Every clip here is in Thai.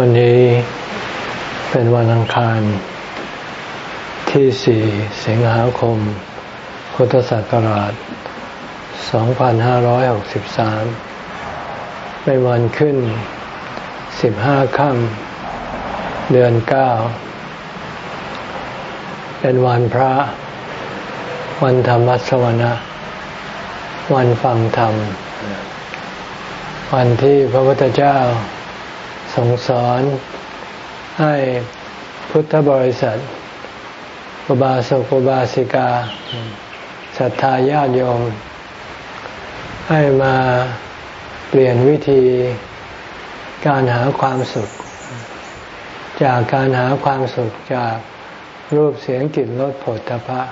วันนี้เป็นวันอังคารที่สี่สิงหาคม พุทธศักราช 2563 เป็นวันขึ้น 15 ค่ำเดือนเก้าเป็นวันพระ วันธรรมสวนะ วันฟังธรรม วันที่พระพุทธเจ้า ทรงสอนให้พุทธบริษัทอุบาสกอุบาสิกาศรัทธาญาติโยม ให้มาเปลี่ยนวิธีการหาความสุข จากการหาความสุขจากรูปเสียงกลิ่นรสผลตภะ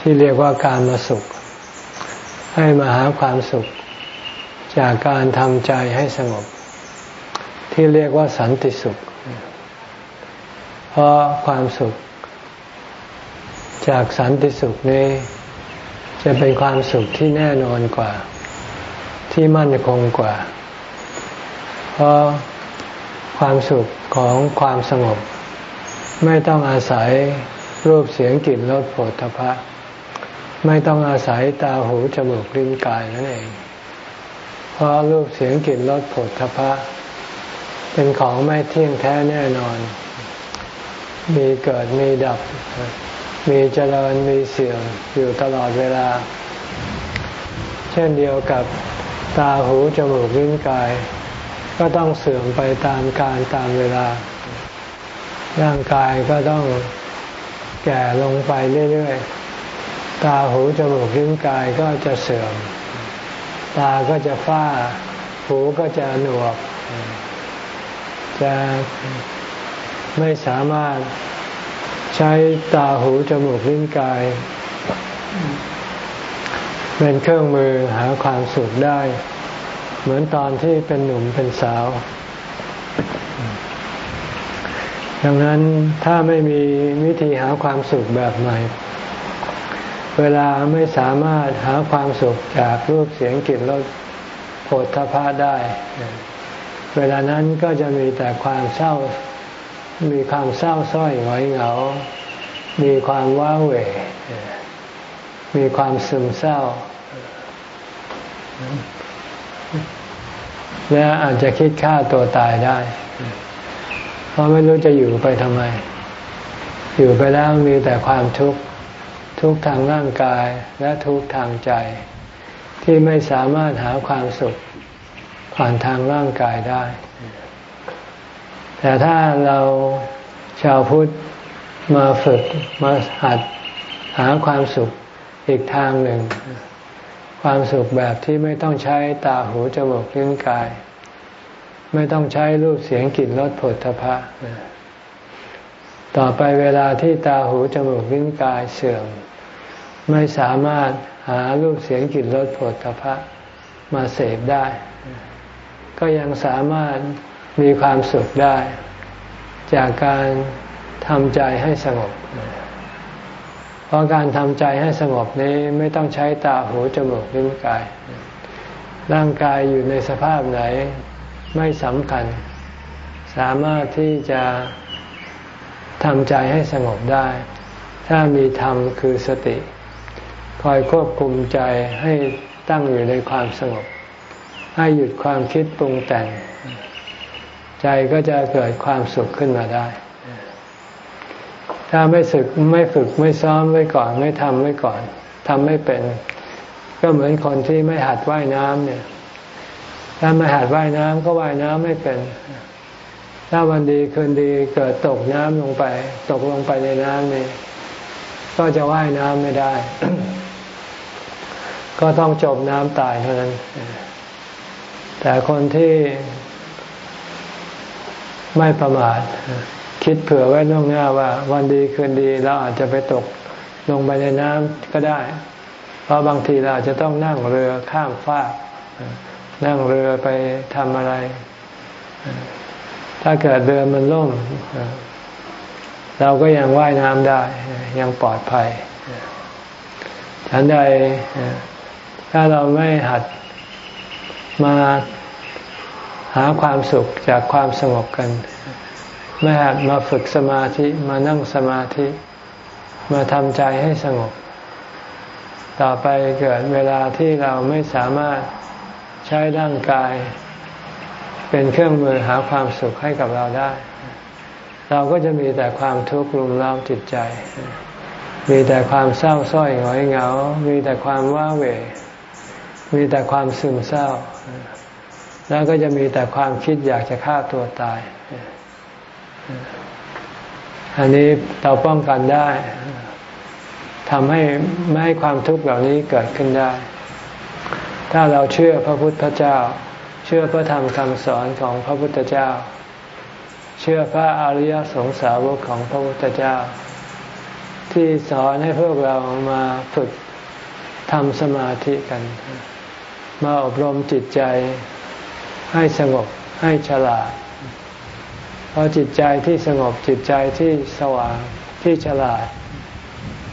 ที่เรียกว่าการมาสุข ให้มาหาความสุข จากการทำใจให้สงบ ที่เรียกว่าสันติสุข เพราะความสุข จากสันติสุขนี้ จะเป็นความสุขที่แน่นอนกว่า ที่มั่นคงกว่า เพราะความสุขของความสงบ ไม่ต้องอาศัยรูปเสียงกลิ่นรสโผฏฐพะ ไม่ต้องอาศัยตาหูจมูกลิ้นกายนั่นเอง เพราะรูปเสียงกลิ่นรสโผฏฐพะ เป็นของไม่เที่ยงแท้แน่นอน มีเกิดมีดับ มีเจริญมีเสื่อมอยู่ตลอดเวลา เช่นเดียวกับตาหูจมูกลิ้นกาย ก็ต้องเสื่อมไปตามการตามเวลา ร่างกายก็ต้องแก่ลงไปเรื่อยๆ ตาหูจมูกลิ้นกายก็จะเสื่อม ตาก็จะฝ้า หูก็จะหนวก จะไม่สามารถใช้ตาหูจมูกลิ้นกาย เป็นเครื่องมือหาความสุขได้ เหมือนตอนที่เป็นหนุ่มเป็นสาว ดังนั้นถ้าไม่มีวิธีหาความสุขแบบใหม่ เวลาไม่สามารถหาความสุขจากรูปเสียงกลิ่นรสโผฏฐพะได้ เวลานั้นก็จะมีแต่ความเศร้า มีความเศร้าส้อยหงอยเหงา มีความว้าเหวมีความซึมเศร้า และอาจจะคิดฆ่าตัวตายได้ เพราะไม่รู้จะอยู่ไปทำไม อยู่ไปแล้วมีแต่ความทุกข์ทุกทางร่างกายและทุกทางใจ ที่ไม่สามารถหาความสุข ผ่านทางร่างกายได้ แต่ถ้าเราชาวพุทธมาฝึกมาหัดหาความสุขอีกทางหนึ่ง ความสุขแบบที่ไม่ต้องใช้ตาหูจมูกลิ้นกาย ไม่ต้องใช้รูปเสียงกลิ่นรสผลทพะต่อไปเวลาที่ตาหูจมูกลิ้นกายเสื่อม ไม่สามารถหารูปเสียงกลิ่นรสผลทพะมาเสพได้ ก็ยังสามารถมีความสุขได้ จากการทำใจให้สงบ เพราะการทำใจให้สงบนี้ไม่ต้องใช้ตาหูจมูกลิ้นกาย ร่างกายอยู่ในสภาพไหนไม่สำคัญ สามารถที่จะทำใจให้สงบได้ ถ้ามีธรรมคือสติ คอยควบคุมใจให้ตั้งอยู่ในความสงบ ให้หยุดความคิดปรุงแต่ง ใจก็จะเกิดความสุขขึ้นมาได้ ถ้าไม่ฝึกไม่ฝึกไม่ซ้อมไว้ก่อน ไม่ทำไว้ก่อนทำไม่เป็น ก็เหมือนคนที่ไม่หัดว่ายน้ำเนี่ย ถ้าไม่หัดว่ายน้ำก็ว่ายน้ำไม่เป็น ถ้าวันดีคืนดีเกิดตกน้ำลงไป ตกลงไปในน้ำนี่ก็จะว่ายน้ำไม่ได้ ก็ต้องจมน้ำตายเท่านั้น แต่คนที่ไม่ประมาท คิดเผื่อไว้ล่วงหน้าว่า วันดีคืนดีเราอาจจะไปตกลงไปในน้ำก็ได้ เพราะบางทีเราอาจจะต้องนั่งเรือข้ามฟากนั่งเรือไปทำอะไร ถ้าเกิดเรือมันล่ม เราก็ยังว่ายน้ำได้ ยังปลอดภัยฉันใดถ้าเราไม่หัด มาหาความสุขจากความสงบกันไม่มาฝึกสมาธิมานั่งสมาธิ มาทำใจให้สงบ ต่อไปเกิดเวลาที่เราไม่สามารถใช้ร่างกาย เป็นเครื่องมือหาความสุขให้กับเราได้ เราก็จะมีแต่ความทุกข์รุมเร้าจิตใจ มีแต่ความเศร้าส้อยหงอยเหงา มีแต่ความว้าเหวมีแต่ความซึมเศร้า แล้วก็จะมีแต่ความคิดอยากจะฆ่าตัวตาย อันนี้เราป้องกันได้ทำให้ไม่ให้ความทุกข์เหล่านี้เกิดขึ้นได้ ถ้าเราเชื่อพระพุทธเจ้า เชื่อพระธรรมคำสอนของพระพุทธเจ้า เชื่อพระอริยสงสาวกของพระพุทธเจ้า ที่สอนให้พวกเรามาฝึกทำสมาธิกัน มาอบรมจิตใจให้สงบให้ฉลาด เพราะจิตใจที่สงบจิตใจที่สว่างที่ฉลาด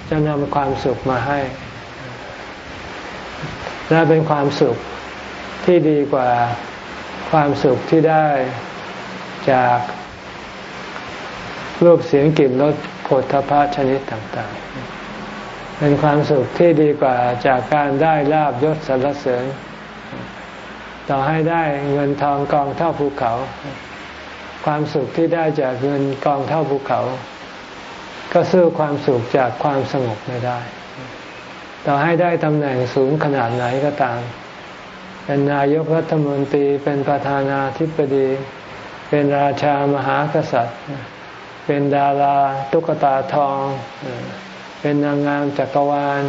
จะนำความสุขมาให้ และเป็นความสุขที่ดีกว่าความสุขที่ได้จากรูปเสียงกลิ่นรสโผฏฐพะชนิดต่าง ๆ เป็นความสุขที่ดีกว่าจากการได้ลาบยศสรรเสริญ ต่อให้ได้เงินทองกองเท่าภูเขา ความสุขที่ได้จากเงินกองเท่าภูเขา ก็สู้ความสุขจากความสงบไม่ได้ ต่อให้ได้ตำแหน่งสูงขนาดไหนก็ตาม เป็นนายกรัฐมนตรีเป็นประธานาธิบดี เป็นราชามหากษัตริย์ เป็นดาราตุ๊กตาทอง เป็นนางงามจักรวาล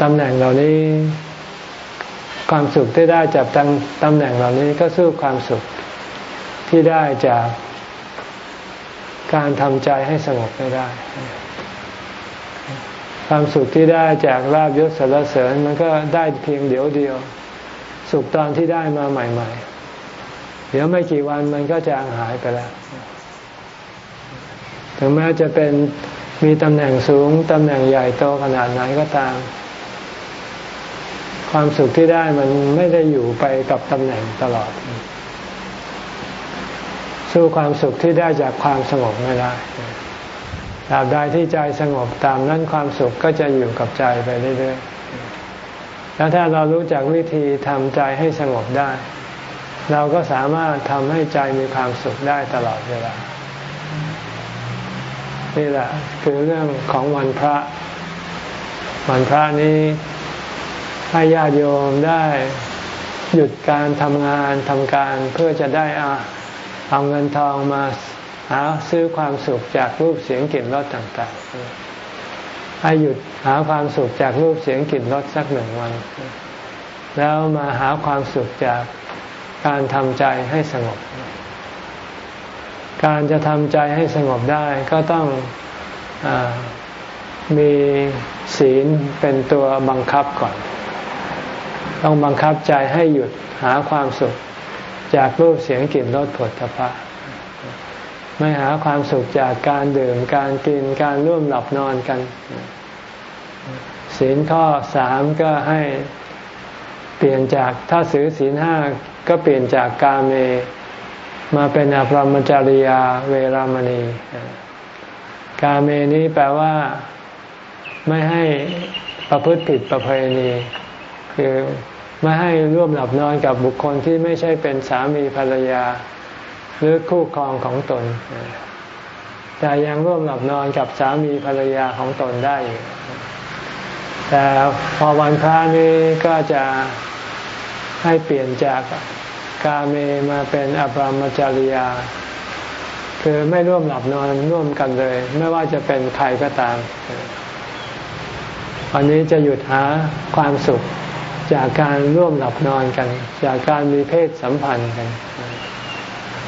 ตำแหน่งเหล่านี้ ความสุขที่ได้จากตำแหน่งเหล่านี้ก็สู้ความสุขที่ได้จากการทำใจให้สงบไม่ได้ ความสุขที่ได้จากลาบยศสรรเสริญมันก็ได้เพียงเดียวเดียว สุขตอนที่ได้มาใหม่ ๆ เดี๋ยวไม่กี่วันมันก็จะหายไปแล้วถึงแม้จะเป็นมีตำแหน่งสูงตำแหน่งใหญ่โตขนาดไหนก็ตาม ความสุขที่ได้มันไม่ได้อยู่ไปกับตำแหน่งตลอด สู้ความสุขที่ได้จากความสงบไม่ได้ตราบใดที่ใจสงบตามนั้นความสุขก็จะอยู่กับใจไปเรื่อยๆ แล้วถ้าเรารู้จักวิธีทำใจให้สงบได้ เราก็สามารถทำให้ใจมีความสุขได้ตลอดเวลา นี่แหละคือเรื่องของวันพระ วันพระนี้ ให้ญาติโยมได้หยุดการทำงานทำการเพื่อจะได้เอาเอาเงินทองมาหาซื้อความสุขจากรูปเสียงกลิ่นรสต่างๆ ให้หยุดหาความสุขจากรูปเสียงกลิ่นรสสักหนึ่งวัน แล้วมาหาความสุขจากการทำใจให้สงบ การจะทำใจให้สงบได้ก็ต้องอมีศีลเป็นตัวบังคับก่อน ต้องบังคับใจให้หยุดหาความสุข จากรูปเสียงกลิ่นรสผลทพะไม่หาความสุขจากการดื่มการกินการร่วมหลับนอนกันศีลข้อสามก็ให้เปลี่ยนจากถ้าสือศีลห้าก็เปลี่ยนจากกาเม มาเป็นอภรมจริยาเวรามณี กาเมนี้แปลว่าไม่ให้ประพฤติผิดประเพณี คือ ไม่ให้ร่วมหลับนอนกับบุคคลที่ไม่ใช่เป็นสามีภรรยา หรือคู่ครองของตน แต่ยังร่วมหลับนอนกับสามีภรรยาของตนได้อยู่แต่พอวันพระนี้ก็จะให้เปลี่ยนจากกาเมมาเป็นอภรมจริยา คือไม่ร่วมหลับนอนร่วมกันเลย ไม่ว่าจะเป็นใครก็ตามวันนี้จะหยุดหาความสุข จากการร่วมหลับนอนกัน จากการมีเพศสัมพันธ์กัน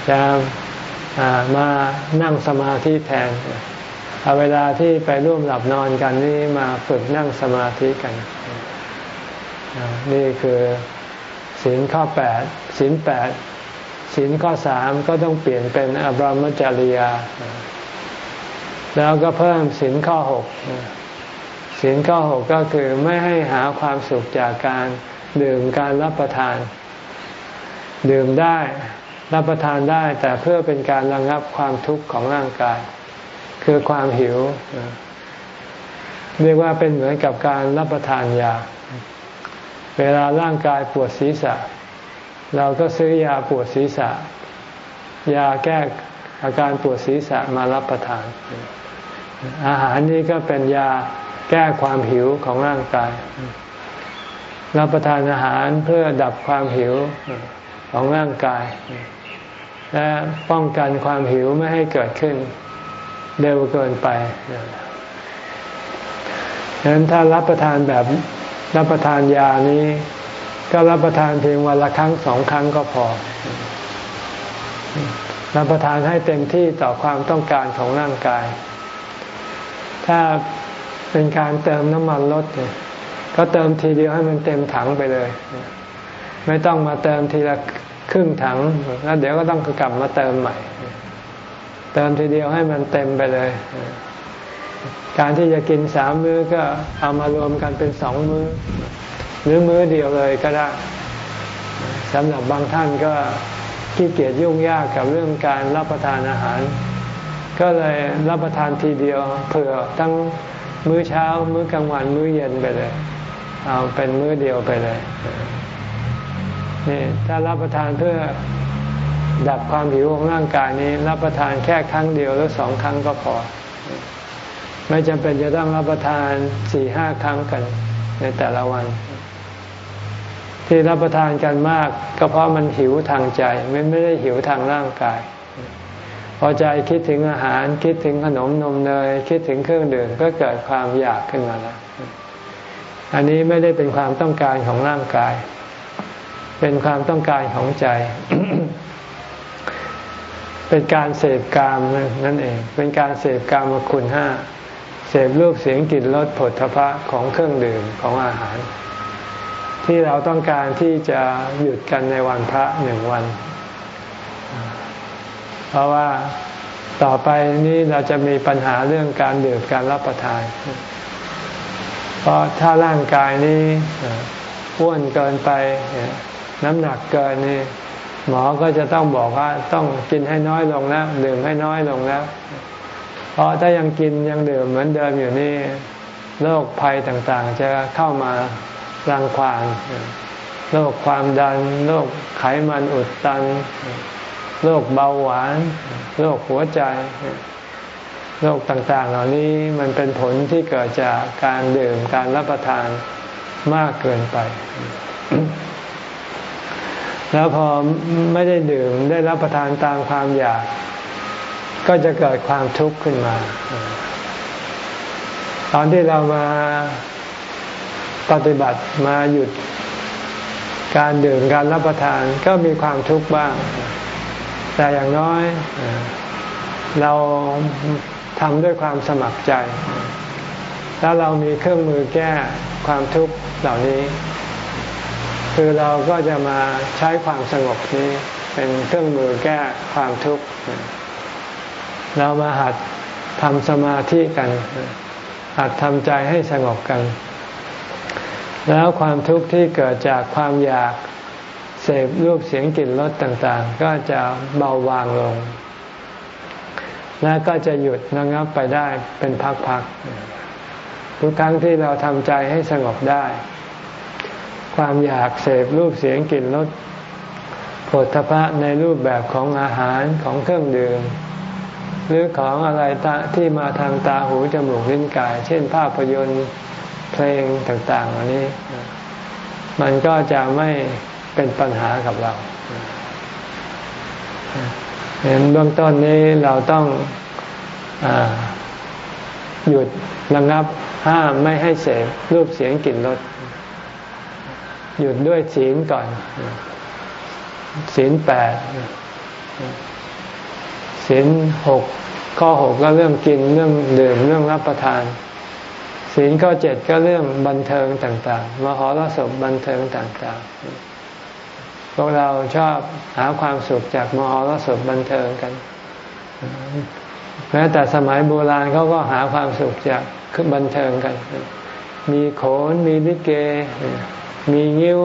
จะมานั่งสมาธิแทนเอาเวลาที่ไปร่วมหลับนอนกันนี่มาฝึกนั่งสมาธิกัน นี่คือศีลข้อแปดศีลแปดศีลข้อสามก็ต้องเปลี่ยนเป็นอบรมจริยา แล้วก็เพิ่มศีลข้อหก ศีลข้อหกก็คือไม่ให้หาความสุขจากการดื่มการรับประทาน ดื่มได้รับประทานได้ แต่เพื่อเป็นการระงับความทุกข์ของร่างกาย คือความหิว เรียกว่าเป็นเหมือนกับการรับประทานยา เวลาร่างกายปวดศีรษะ เราก็ซื้อยาปวดศีรษะ ยาแก้อาการปวดศีรษะมารับประทาน อาหารนี้ก็เป็นยา แก้ความหิวของร่างกาย รับประทานอาหารเพื่อดับความหิวของร่างกาย และป้องกันความหิวไม่ให้เกิดขึ้นเร็วเกินไปดังนั้นถ้ารับประทานแบบรับประทานยานี้ ก็รับประทานเพียงวันละครั้งสองครั้งก็พอ รับประทานให้เต็มที่ต่อความต้องการของร่างกาย ถ้า เป็นการเติมน้ำมันรถก็เติมทีเดียวให้มันเต็มถังไปเลย ไม่ต้องมาเติมทีละครึ่งถัง แล้วเดี๋ยวก็ต้องกลับมาเติมใหม่ เติมทีเดียวให้มันเต็มไปเลย การที่จะกินสามมื้อก็เอามารวมกันเป็นสองมื้อ หรือมื้อเดียวเลยก็ได้สำหรับบางท่านก็ขี้เกียจยุ่งยากกับเรื่องการรับประทานอาหาร ก็เลยรับประทานทีเดียวเผื่อทั้ง มื้อเช้า มื้อกลางวัน มื้อเย็นไปเลย เอาเป็นมื้อเดียวไปเลย นี่ถ้ารับประทานเพื่อดับความหิวของร่างกายนี้ รับประทานแค่ครั้งเดียวหรือสองครั้งก็พอ ไม่จำเป็นจะต้องรับประทานสี่ห้าครั้งกันในแต่ละวัน ที่รับประทานกันมาก ก็เพราะมันหิวทางใจ ไม่ไม่ได้หิวทางร่างกาย พอใจคิดถึงอาหารคิดถึงขนมนมเนยคิดถึงเครื่องดื่มก็เกิดความอยากขึ้นมาแล้ว อันนี้ไม่ได้เป็นความต้องการของร่างกาย เป็นความต้องการของใจ เป็นการเสพกามนั่นเอง เป็นการเสพกามคุณห้าเสพรูปเสียงกลิ่นรสผลทพะของเครื่องดื่มของอาหาร ที่เราต้องการที่จะหยุดกันในวันพระหนึ่งวัน เพราะว่าต่อไปนี้เราจะมีปัญหาเรื่องการดื่มการรับประทาน เพราะถ้าร่างกายนี้อ้วนเกินไปน้ำหนักเกินนี่หมอก็จะต้องบอกว่าต้องกินให้น้อยลงแล้วดื่มให้น้อยลงแล้วเพราะถ้ายังกินยังดื่มเหมือนเดิมอยู่นี่โรคภัยต่างๆ จะเข้ามารังควานโรคความดันโรคไขมันอุดตัน โรคเบาหวานโรคหัวใจโรคต่างๆ เหล่านี้มันเป็นผลที่เกิดจากการดื่มการรับประทานมากเกินไป แล้วพอไม่ได้ดื่มได้รับประทานตามความอยาก ก็จะเกิดความทุกข์ขึ้นมา ตอนที่เรามาปฏิบัติมาหยุดการดื่มการรับประทานก็มีความทุกข์บ้าง แต่อย่างน้อยเราทำด้วยความสมัครใจ แล้วเรามีเครื่องมือแก้ความทุกข์เหล่านี้ คือเราก็จะมาใช้ความสงบนี้เป็นเครื่องมือแก้ความทุกข์ เรามาหัดทำสมาธิกัน หัดทำใจให้สงบกัน แล้วความทุกข์ที่เกิดจากความอยาก เสพรูปเสียงกลิ่นรสต่างๆ ก็จะเบาบางลง และก็จะหยุดระงับไปได้เป็นพักๆ ทุกครั้งที่เราทำใจให้สงบได้ ความอยากเสพรูปเสียงกลิ่นรสผลทพะในรูปแบบของอาหารของเครื่องดื่มหรือของอะไรที่มาทางตาหูจมูกลิ้นกาย เช่นภาพยนตร์เพลงต่างๆอันนี้ มันก็จะไม่ เป็นปัญหากับเราเห็นเบื้องต้นนี้เราต้องอหยุดระงับห้ามไม่ให้เสพรูปเสียงกลิ่นรสหยุดด้วยศีลก่อน ศีลแปดศีลหกข้อหกก็เรื่องกินเรื่องดื่มเรื่องรับประทาน ศีลข้อเจ็ดก็เรื่องบันเทิงต่าง ๆ มหรสพบันเทิงต่าง ๆ พวกเราชอบหาความสุขจากมหรสพบันเทิงกัน แม้แต่สมัยโบราณเขาก็หาความสุขจากคือบันเทิงกัน มีโขน มีลิเก มีงิ้ว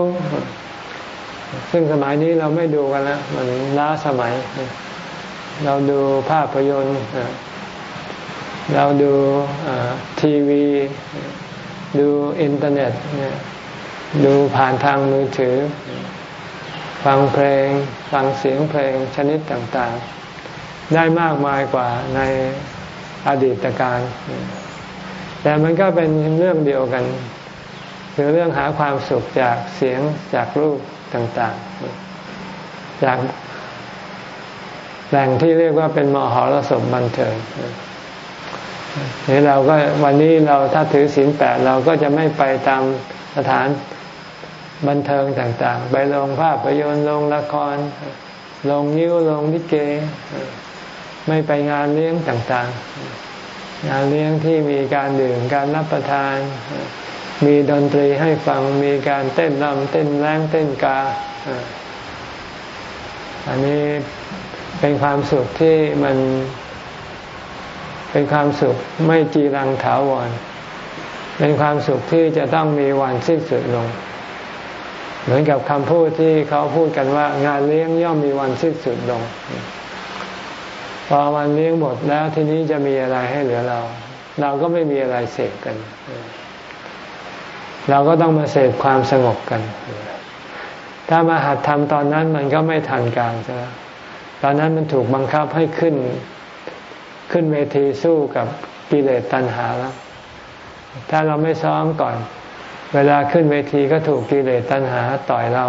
ซึ่งสมัยนี้เราไม่ดูกันแล้วมันล้าสมัย เราดูภาพยนตร์เราดูทีวี ดูอินเทอร์เน็ต ดูผ่านทางมือถือ ฟังเพลง ฟังเสียงเพลงชนิดต่างๆ ได้มากมายกว่าในอดีตการแต่มันก็เป็นเรื่องเดียวกันคือเรื่องหาความสุขจากเสียงจากรูปต่างๆ จากแหล่งที่เรียกว่าเป็นมหรสมบันเทิงนี่เราก็วันนี้เราถ้าถือศีลแปดเราก็จะไม่ไปตามสถาน บันเทิงต่างๆ ไปลงภาพยนตร์ลงละคร ลงนิ้วลงลิเก ไม่ไปงานเลี้ยงต่างๆ งานเลี้ยงที่มีการดื่มการรับประทาน มีดนตรีให้ฟังมีการเต้นรำเต้นแรงเต้นกา อันนี้เป็นความสุขที่มันเป็นความสุขไม่จีรังถาวร เป็นความสุขที่จะต้องมีวันสิ้นสุดลง เหมือนกับคำพูดที่เขาพูดกันว่า งานเลี้ยงย่อมมีวันสิ้นสุดลง พอวันเลี้ยงหมดแล้วทีนี้จะมีอะไรให้เหลือเรา เราก็ไม่มีอะไรเสพกัน เราก็ต้องมาเสพความสงบกัน ถ้ามาหัดทำตอนนั้นมันก็ไม่ทันการใช่ไหมตอนนั้นมันถูกบังคับให้ขึ้น ขึ้นเวทีสู้กับกิเลสตัณหาแล้ว ถ้าเราไม่ซ้อมก่อน เวลาขึ้นเวทีก็ถูกกิเลสตัณหาต่อยเรา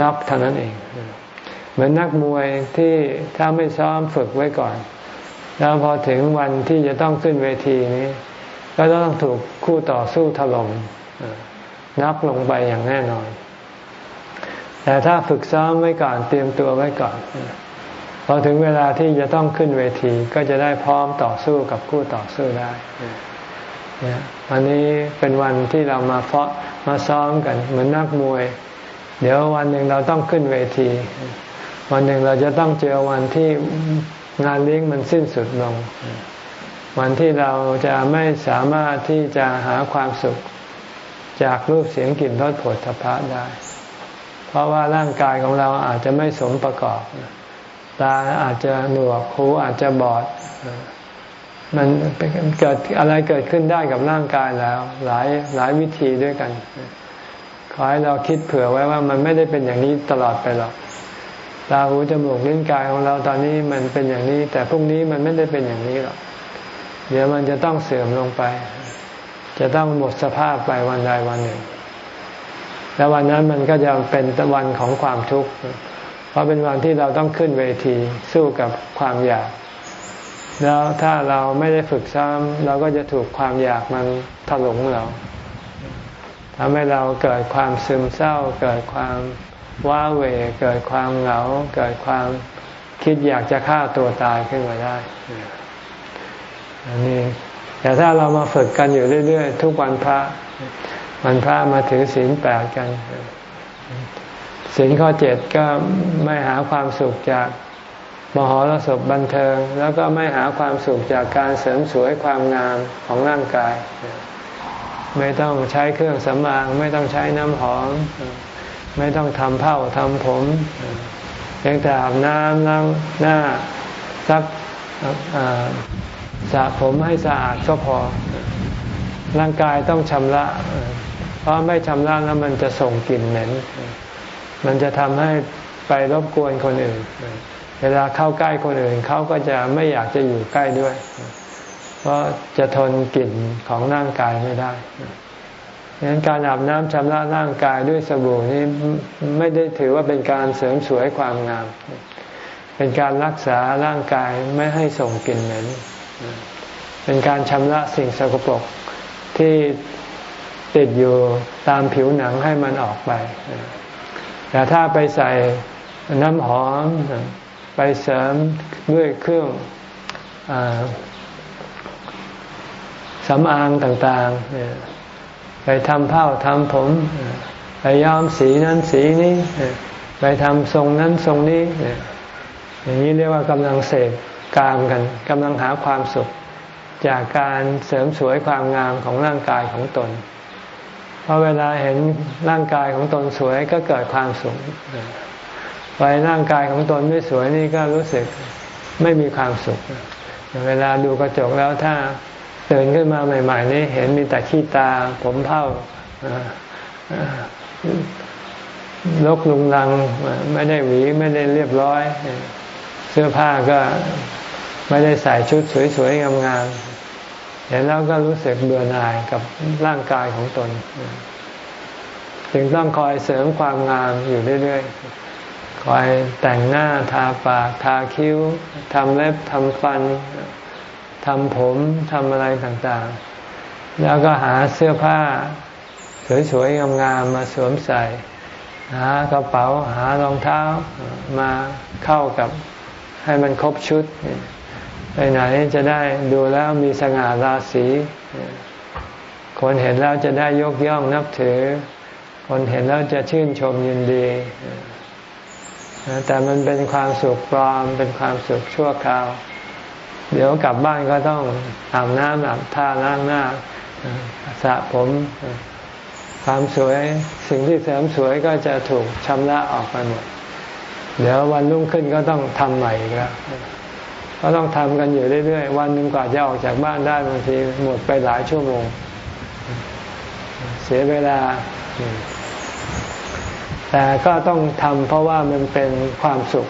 น็อกเท่านั้นเอง เหมือนนักมวยที่ถ้าไม่ซ้อมฝึกไว้ก่อน แล้วพอถึงวันที่จะต้องขึ้นเวทีนี้ ก็ต้องถูกคู่ต่อสู้ถล่มนับลงไปอย่างแน่นอน แต่ถ้าฝึกซ้อมไว้ก่อนเตรียมตัวไว้ก่อนพอถึงเวลาที่จะต้องขึ้นเวทีก็จะได้พร้อมต่อสู้กับคู่ต่อสู้ได้ วันนี้เป็นวันที่เรามาเพาะมาซ้อมกัน เหมือนนักมวย เดี๋ยววันหนึ่งเราต้องขึ้นเวที วันหนึ่งเราจะต้องเจอวันที่งานเลี้ยงมันสิ้นสุดลง วันที่เราจะไม่สามารถที่จะหาความสุข จากรูปเสียงกลิ่นรสผลทพะได้ เพราะว่าร่างกายของเราอาจจะไม่สมประกอบตาอาจจะหนวกหูอาจจะบอด มันเกิดอะไรเกิดขึ้นได้กับร่างกายแล้ว หลายหลายวิธีด้วยกัน ขอให้เราคิดเผื่อไว้ว่ามันไม่ได้เป็นอย่างนี้ตลอดไปหรอกตาหูจมูกลิ้นกายของเราตอนนี้มันเป็นอย่างนี้ แต่พรุ่งนี้มันไม่ได้เป็นอย่างนี้หรอกเดี๋ยวมันจะต้องเสื่อมลงไป จะต้องหมดสภาพไปวันใดวันหนึ่ง แล้ววันนั้นมันก็จะเป็นวันของความทุกข์เพราะเป็นวันที่เราต้องขึ้นเวทีสู้กับความอยาก แล้วถ้าเราไม่ได้ฝึกซ้อมเราก็จะถูกความอยากมันถลุงเราทำให้เราเกิดความซึมเศร้า เกิดความว้าเหวเกิดความเหงา เกิดความคิดอยากจะฆ่าตัวตายขึ้นมาได้อันนี้แต่ถ้าเรามาฝึกกันอยู่เรื่อยๆ ทุกวันพระ วันพระมาถือศีลแปดกันสินข้อเจ็ดก็ไม่หาความสุขจาก มหรสพบันเทิง แล้วก็ไม่หาความสุขจากการเสริมสวยความงามของร่างกาย ไม่ต้องใช้เครื่องสำอาง ไม่ต้องใช้น้ำหอม ไม่ต้องทำเผ้าทำผมเพียงแต่อาบน้ำล้างหน้าซักสระผมให้สะอาดก็พอ ร่างกายต้องชำระ เพราะไม่ชำระแล้วมันจะส่งกลิ่นเหม็น มันจะทำให้ไปรบกวนคนอื่น เวลาเข้าใกล้คนอื่นเขาก็จะไม่อยากจะอยู่ใกล้ด้วย เพราะจะทนกลิ่นของร่างกายไม่ได้ดังนั้นการอาบน้ำชำระร่างกายด้วยสบู่นี้ไม่ได้ถือว่าเป็นการเสริมสวยความงาม เป็นการรักษาร่างกายไม่ให้ส่งกลิ่นเหม็น เป็นการชำระสิ่งสกปรกที่ติดอยู่ตามผิวหนังให้มันออกไป แต่ถ้าไปใส่น้ำหอม ไปเสริมด้วยเครื่องอสำอางต่างๆ ไปทำเผ้าทำผม ไปย้อมสีนั้นสีนี้ ไปทำทรงนั้นทรงนี้ อย่างนี้เรียกว่ากำลังเสกกามกันกำลังหาความสุข จากการเสริมสวยความงามของร่างกายของตนเพราะเวลาเห็นร่างกายของตนสวยก็เกิดความสุข ไปร่างกายของตนไม่สวยนี่ก็รู้สึกไม่มีความสุข เวลาดูกระจกแล้วถ้าตื่นขึ้นมาใหม่ ๆ นี่เห็นมีแต่ขี้ตาผมเผ้าลกลุงลังไม่ได้หวีไม่ได้เรียบร้อย เสื้อผ้าก็ไม่ได้ใส่ชุดสวยๆงามๆเห็นแล้วก็รู้สึกเบื่อหน่ายกับร่างกายของตน จึงต้องคอยเสริมความงามอยู่เรื่อยๆ คอยแต่งหน้าทาปากทาคิ้วทำเล็บทำฟันทำผมทำอะไรต่างๆ แล้วก็หาเสื้อผ้า สวยๆงามๆมาสวมใส่ หากระเป๋าหารองเท้ามาเข้ากับให้มันครบชุด ไปไหนจะได้ดูแล้วมีสง่าราศีคนเห็นแล้วจะได้ยกย่องนับถือ คนเห็นแล้วจะชื่นชมยินดี แต่มันเป็นความสุขปลอม เป็นความสุขชั่วคราว เดี๋ยวกลับบ้านก็ต้องอาบน้ำอาบท่าล้างหน้าสระผม ความสวยสิ่งที่เสริมสวยก็จะถูกชำระออกไปหมด เดี๋ยววันรุ่งขึ้นก็ต้องทำใหม่อีกแล้วก็ต้องทำกันอยู่เรื่อยๆ วันหนึ่งกว่าจะออกจากบ้านได้บางทีหมดไปหลายชั่วโมง เสียเวลา แต่ก็ต้องทำเพราะว่ามันเป็นความสุข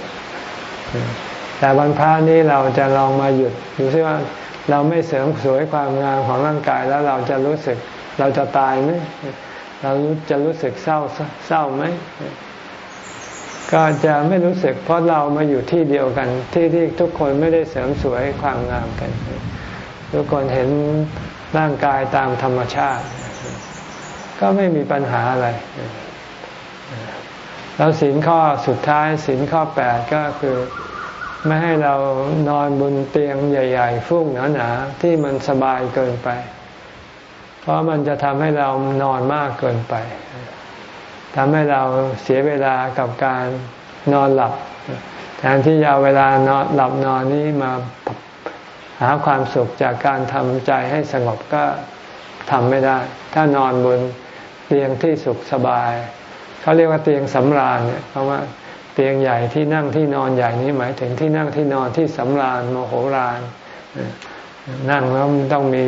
แต่วันพระนี้เราจะลองมาหยุดดูซิว่าเราไม่เสริมสวยความงามของร่างกายแล้วเราจะรู้สึกเราจะตายไหมเราจะรู้สึกเศร้าเศร้าไหมก็จะไม่รู้สึก เพราะเรามาอยู่ที่เดียวกัน ที่ที่ทุกคนไม่ได้เสริมสวยความงามกัน ทุกคนเห็นร่างกายตามธรรมชาติ ก็ไม่มีปัญหาอะไร แล้วสินข้อสุดท้ายสินข้อแปดก็คือไม่ให้เรานอนบนเตียงใหญ่ ๆ ฟุ้งหนาๆที่มันสบายเกินไป เพราะมันจะทำให้เรานอนมากเกินไปทำให้เราเสียเวลากับการนอนหลับ แทนที่จะเอาเวลานอนหลับนอนนี้มาหาความสุขจากการทำใจให้สงบก็ทำไม่ได้ ถ้านอนบนเตียงที่สุขสบาย เขาเรียกว่าเตียงสำราญเนี่ยเพราะว่าเตียงใหญ่ที่นั่งที่นอนใหญ่นี้หมายถึงที่นั่งที่นอนที่สำราญโมโหรานนั่งแล้วต้องมี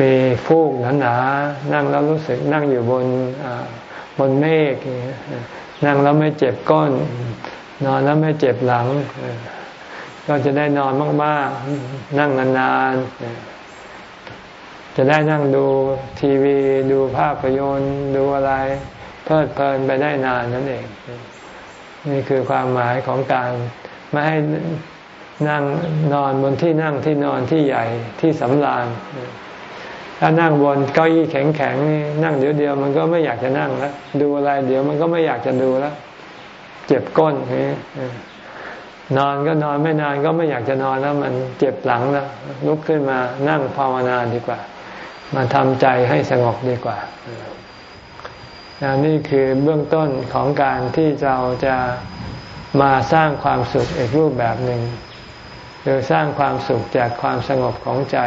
มีฟูกหนาๆนั่งแล้วรู้สึกนั่งอยู่บนบนเมฆนั่งแล้วไม่เจ็บก้น นอนแล้วไม่เจ็บหลัง ก็จะได้นอนมากๆ นั่งนานๆจะได้นั่งดูทีวี ดูภาพยนตร์ดูอะไร เพลิดเพลินไปได้นานนั่นเอง นี่คือความหมายของการไม่ให้นั่งนอนบนที่นั่งที่นอนที่ใหญ่ที่สำราญถ้านั่งบนเก้าอี้แข็งๆนี่นั่งเดี๋ยวเดียวมันก็ไม่อยากจะนั่งแล้วดูอะไรเดี๋ยวมันก็ไม่อยากจะดูแล้วเจ็บก้นนี่นอนก็นอนไม่นานก็ไม่อยากจะนอนแล้ว มันเจ็บหลังแล้วลุกขึ้นมานั่งภาวนาดีกว่า มาทำใจให้สงบดีกว่า นี่คือเบื้องต้นของการที่เราจะมาสร้างความสุขอีกรูปแบบหนึ่งคือสร้างความสุขจากความสงบของใจ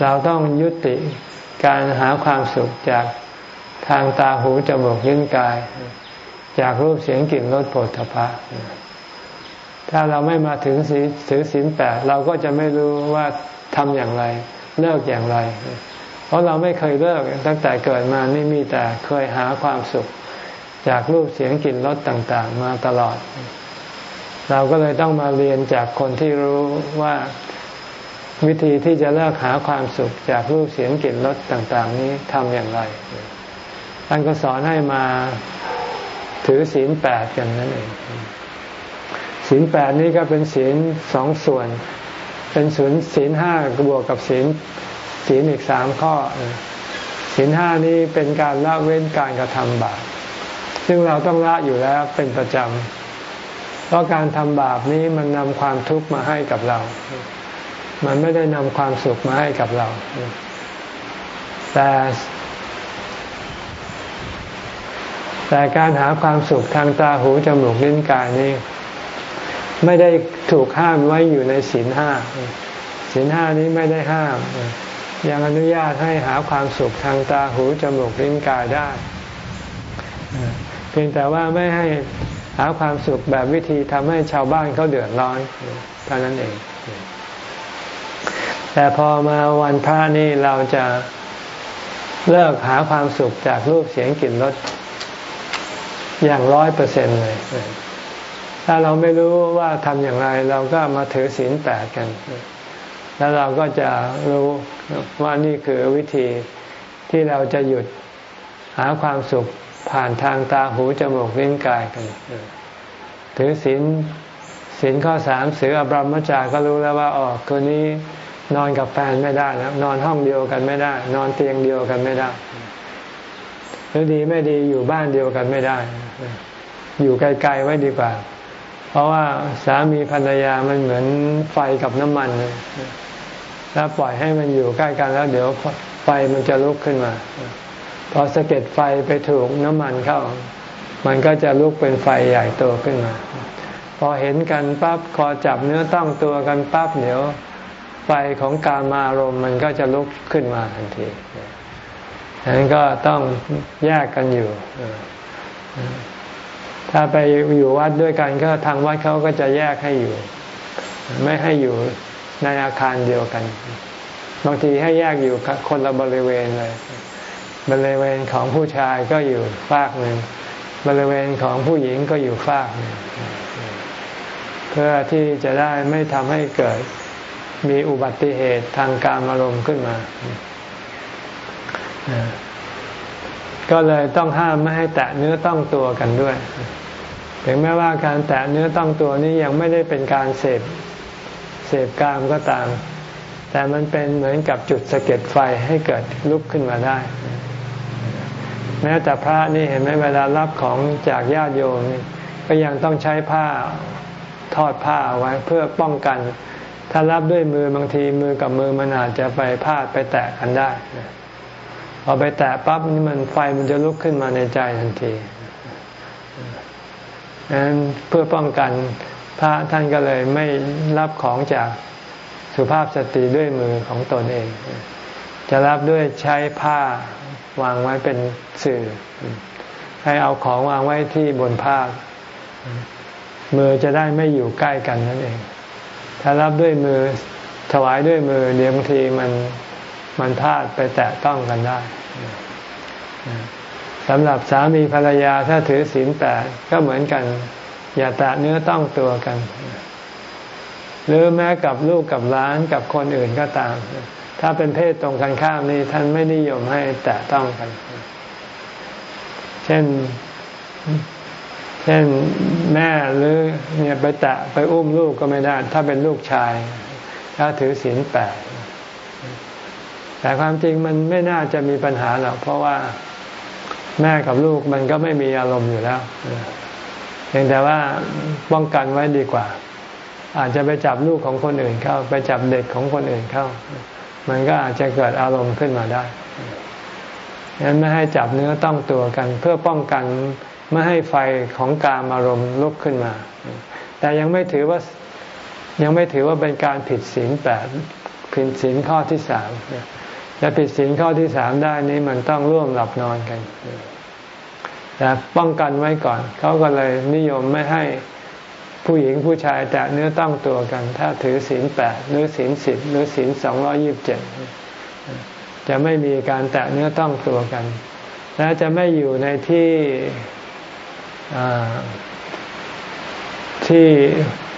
เราต้องยุติการหาความสุขจากทางตาหูจมูกลิ้นกาย จากรูปเสียงกลิ่นรสผลทพะถ้าเราไม่มาถึงถือศีลแปดเราก็จะไม่รู้ว่าทำอย่างไร เลิกอย่างไร เพราะเราไม่เคยเลิกตั้งแต่เกิดมานี่มีแต่เคยหาความสุข จากรูปเสียงกลิ่นรสต่างๆ มาตลอด เราก็เลยต้องมาเรียนจากคนที่รู้ว่าวิธีที่จะเลิกหาความสุขจากรูปเสียงกลิ่นรสต่าง ๆ นี้ทำอย่างไรท่านก็สอนให้มาถือศีลแปดกันนั่นเองศีลแปดนี้ก็เป็นศีลสองส่วน เป็นศูนย์ศีลห้าบวกกับศีล ศีลอีกสามข้อศีลห้านี้เป็นการละเว้นการกระทำบาปซึ่งเราต้องละอยู่แล้วเป็นประจำเพราะการทำบาปนี้มันนำความทุกข์มาให้กับเรา มันไม่ได้นำความสุขมาให้กับเรา แต่แต่การหาความสุขทางตาหูจมูกลิ้นกายนี้ ไม่ได้ถูกห้ามไว้อยู่ในศีลห้าศีลห้านี้ไม่ได้ห้าม ยังอนุญาตให้หาความสุขทางตาหูจมูกลิ้นกายได้ เพียงแต่ว่าไม่ให้หาความสุขแบบวิธีทำให้ชาวบ้านเขาเดือดร้อนเท่านั้นเอง แต่พอมาวันพระนี่เราจะเลิกหาความสุขจากรูปเสียงกลิ่นรสอย่างร้อยเปอร์เซ็นเลย ถ้าเราไม่รู้ว่าทำอย่างไร เราก็มาถือศีลแปดกัน แล้วเราก็จะรู้ว่านี่คือวิธีที่เราจะหยุดหาความสุขผ่านทางตาหูจมูกลิ้นกายกันถือศีลศีลข้อสามสืออบรมจาก็รู้แล้วว่าอ๋อคืนนี้นอนกับแฟนไม่ได้แล้วนอนห้องเดียวกันไม่ได้ นอนเตียงเดียวกันไม่ได้หรือดีไม่ดีอยู่บ้านเดียวกันไม่ได้ อยู่ไกลๆไว้ดีกว่า เพราะว่าสามีภรรยามันเหมือนไฟกับน้ำมัน ถ้าปล่อยให้มันอยู่ใกล้กันแล้ว เดี๋ยวไฟมันจะลุกขึ้นมา พอสะเก็ดไฟไปถูกน้ำมันเข้า มันก็จะลุกเป็นไฟใหญ่โตขึ้นมา พอเห็นกันปั๊บคอจับเนื้อต้องตัวกันปั๊บเดี๋ยวไฟของการมารมมันก็จะลุกขึ้นมาทันทีฉะนั้นก็ต้องแยกกันอยู่ ถ้าไปอยู่วัดด้วยกันก็ทางวัดเขาก็จะแยกให้อยู่ ไม่ให้อยู่ ในอาคารเดียวกัน บางทีให้แยกอยู่คนละบริเวณเลย บริเวณของผู้ชายก็อยู่ฝากหนึ่ง บริเวณของผู้หญิงก็อยู่ฝากหนึ่งเพื่อที่จะได้ไม่ทำให้เกิดมีอุบัติเหตุทางการอารมณ์ขึ้นมา ก็เลยต้องห้ามไม่ให้แตะเนื้อต้องตัวกันด้วย ถึงแม้ว่าการแตะเนื้อต้องตัวนี้ยังไม่ได้เป็นการเสพ เสพกามก็ตาม แต่มันเป็นเหมือนกับจุดสะเก็ดไฟให้เกิดลุกขึ้นมาได้ แม้แต่พระนี่เห็นไหมเวลารับของจากญาติโยมก็ยังต้องใช้ผ้าทอดผ้าไว้เพื่อป้องกัน ถ้ารับด้วยมือบางทีมือกับมือมันอาจจะไปพลาดไปแตะกันได้พอไปแตะปั๊บนี่มันไฟมันจะลุกขึ้นมาในใจทันทีดังนั้นเพื่อป้องกัน พระท่านก็เลยไม่รับของจากสุภาพสตรีด้วยมือของตนเอง จะรับด้วยใช้ผ้าวางไว้เป็นสื่อ ให้เอาของวางไว้ที่บนผ้ามือจะได้ไม่อยู่ใกล้กันนั่นเอง ถ้ารับด้วยมือถวายด้วยมือเดี๋ยวบางทีมันมันพลาดไปแตะต้องกันได้สำหรับสามีภรรยาถ้าถือศีลแปดก็เหมือนกัน อย่าแตะเนื้อต้องตัวกัน หรือแม้กับลูกกับล้านกับคนอื่นก็ตาม ถ้าเป็นเพศตรงกันข้ามนี่ท่านไม่นิยมให้แตะต้องกัน เช่นเช่นแม่หรือเนี่ยไปแตะไปอุ้มลูกก็ไม่ได้ ถ้าเป็นลูกชาย ถ้าถือศีลแปดแต่ความจริงมันไม่น่าจะมีปัญหาหรอกเพราะว่าแม่กับลูกมันก็ไม่มีอารมณ์อยู่แล้ว เพียงแต่ว่าป้องกันไว้ดีกว่า อาจจะไปจับลูกของคนอื่นเข้า ไปจับเด็กของคนอื่นเข้า มันก็อาจจะเกิดอารมณ์ขึ้นมาได้ฉะนั้นไม่ให้จับเนื้อต้องตัวกัน เพื่อป้องกันไม่ให้ไฟของกามอารมณ์ลุกขึ้นมา แต่ยังไม่ถือว่ายังไม่ถือว่าเป็นการผิดศีลแปดผิดศีลข้อที่สามจะผิดศีลข้อที่สามได้นี้มันต้องร่วมหลับนอนกัน แต่ป้องกันไว้ก่อน เขาก็เลยนิยมไม่ให้ผู้หญิงผู้ชายแตะเนื้อต้องตัวกัน ถ้าถือศีลแปดหรือศีลสิบหรือศีลสองร้อยิบเจ็ดจะไม่มีการแตะเนื้อต้องตัวกัน และจะไม่อยู่ในที่ที่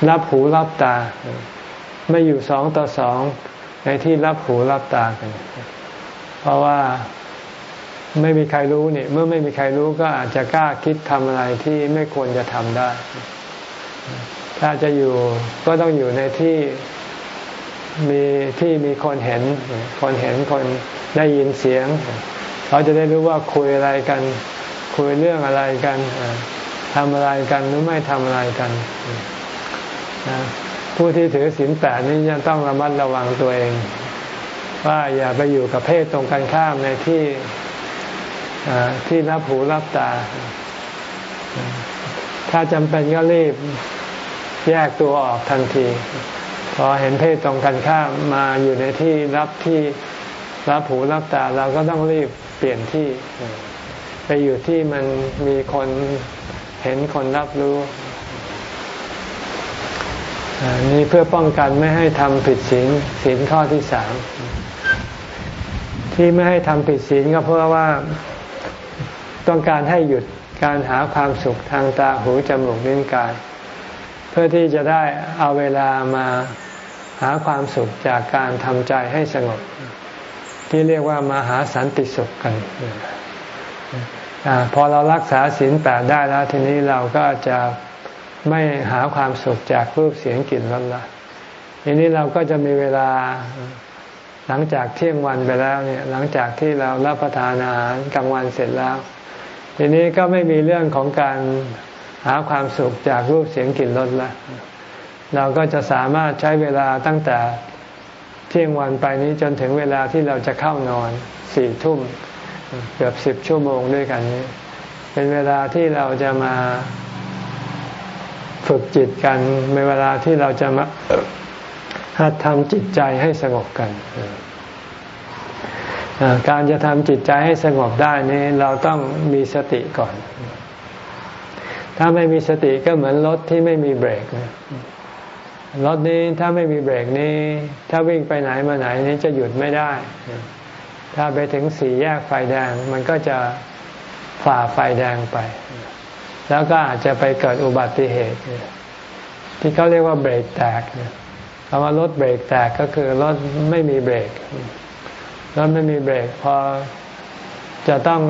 รับหูรับตา ไม่อยู่สองต่อสองในที่รับหูรับตากัน เพราะว่า ไม่มีใครรู้เนี่ย เมื่อไม่มีใครรู้ก็อาจจะกล้าคิดทำอะไรที่ไม่ควรจะทำได้ ถ้าจะอยู่ก็ต้องอยู่ในที่มีที่มีคนเห็น คนเห็นคนได้ยินเสียง เขาจะได้รู้ว่าคุยอะไรกัน คุยเรื่องอะไรกันทำอะไรกันหรือไม่ทำอะไรกันนะผู้ที่ถือศีลแปดนี้จะต้องระมัดระวังตัวเอง ว่าอย่าไปอยู่กับเพศตรงกันข้ามในที่ ที่รับหูรับตา ถ้าจำเป็นก็รีบแยกตัวออกทันที พอเห็นเพศตรงกันข้ามมาอยู่ในที่รับที่รับหูรับตาเราก็ต้องรีบเปลี่ยนที่ ไปอยู่ที่มันมีคนเห็นคนรับรู้นี่เพื่อป้องกันไม่ให้ทำผิดศีลศีลข้อที่สามที่ไม่ให้ทำผิดศีลก็เพราะว่า ต้องการให้หยุดการหาความสุขทางตาหูจมูกลิ้นกาย เพื่อที่จะได้เอาเวลามาหาความสุขจากการทำใจให้สงบ ที่เรียกว่ามาหาสันติสุขกันอพอเรารักษาศีลแปดได้แล้วทีนี้เราก็จะไม่หาความสุขจากรูปเสียงกลิ่นรสละทีนี้เราก็จะมีเวลาหลังจากเที่ยงวันไปแล้วเนี่ยหลังจากที่เรารับประทานอาหารกลางวันเสร็จแล้ว ทีนี้ก็ไม่มีเรื่องของการหาความสุขจากรูปเสียงกลิ่นรสละเราก็จะสามารถใช้เวลาตั้งแต่เที่ยงวันไปนี้จนถึงเวลาที่เราจะเข้านอนสี่ทุ่มเกือบสิบชั่วโมงด้วยกันนี้ เป็นเวลาที่เราจะมาฝึกจิตกันในเวลาที่เราจะมาหัดทำจิตใจให้สงบกัน การจะทำจิตใจให้สงบได้นี้เราต้องมีสติก่อน ถ้าไม่มีสติก็เหมือนรถที่ไม่มีเบรกรถนี้ถ้าไม่มีเบรกนี้ ถ้าวิ่งไปไหนมาไหนนี้จะหยุดไม่ได้ ถ้าไปถึงสี่แยกไฟแดง มันก็จะฝ่าไฟแดงไป แล้วก็อาจจะไปเกิดอุบัติเหตุ ที่เขาเรียกว่าเบรกแตกคำว่ารถเบรกแตกก็คือรถไม่มีเบรก รถไม่มีเบรกพอจะต้อง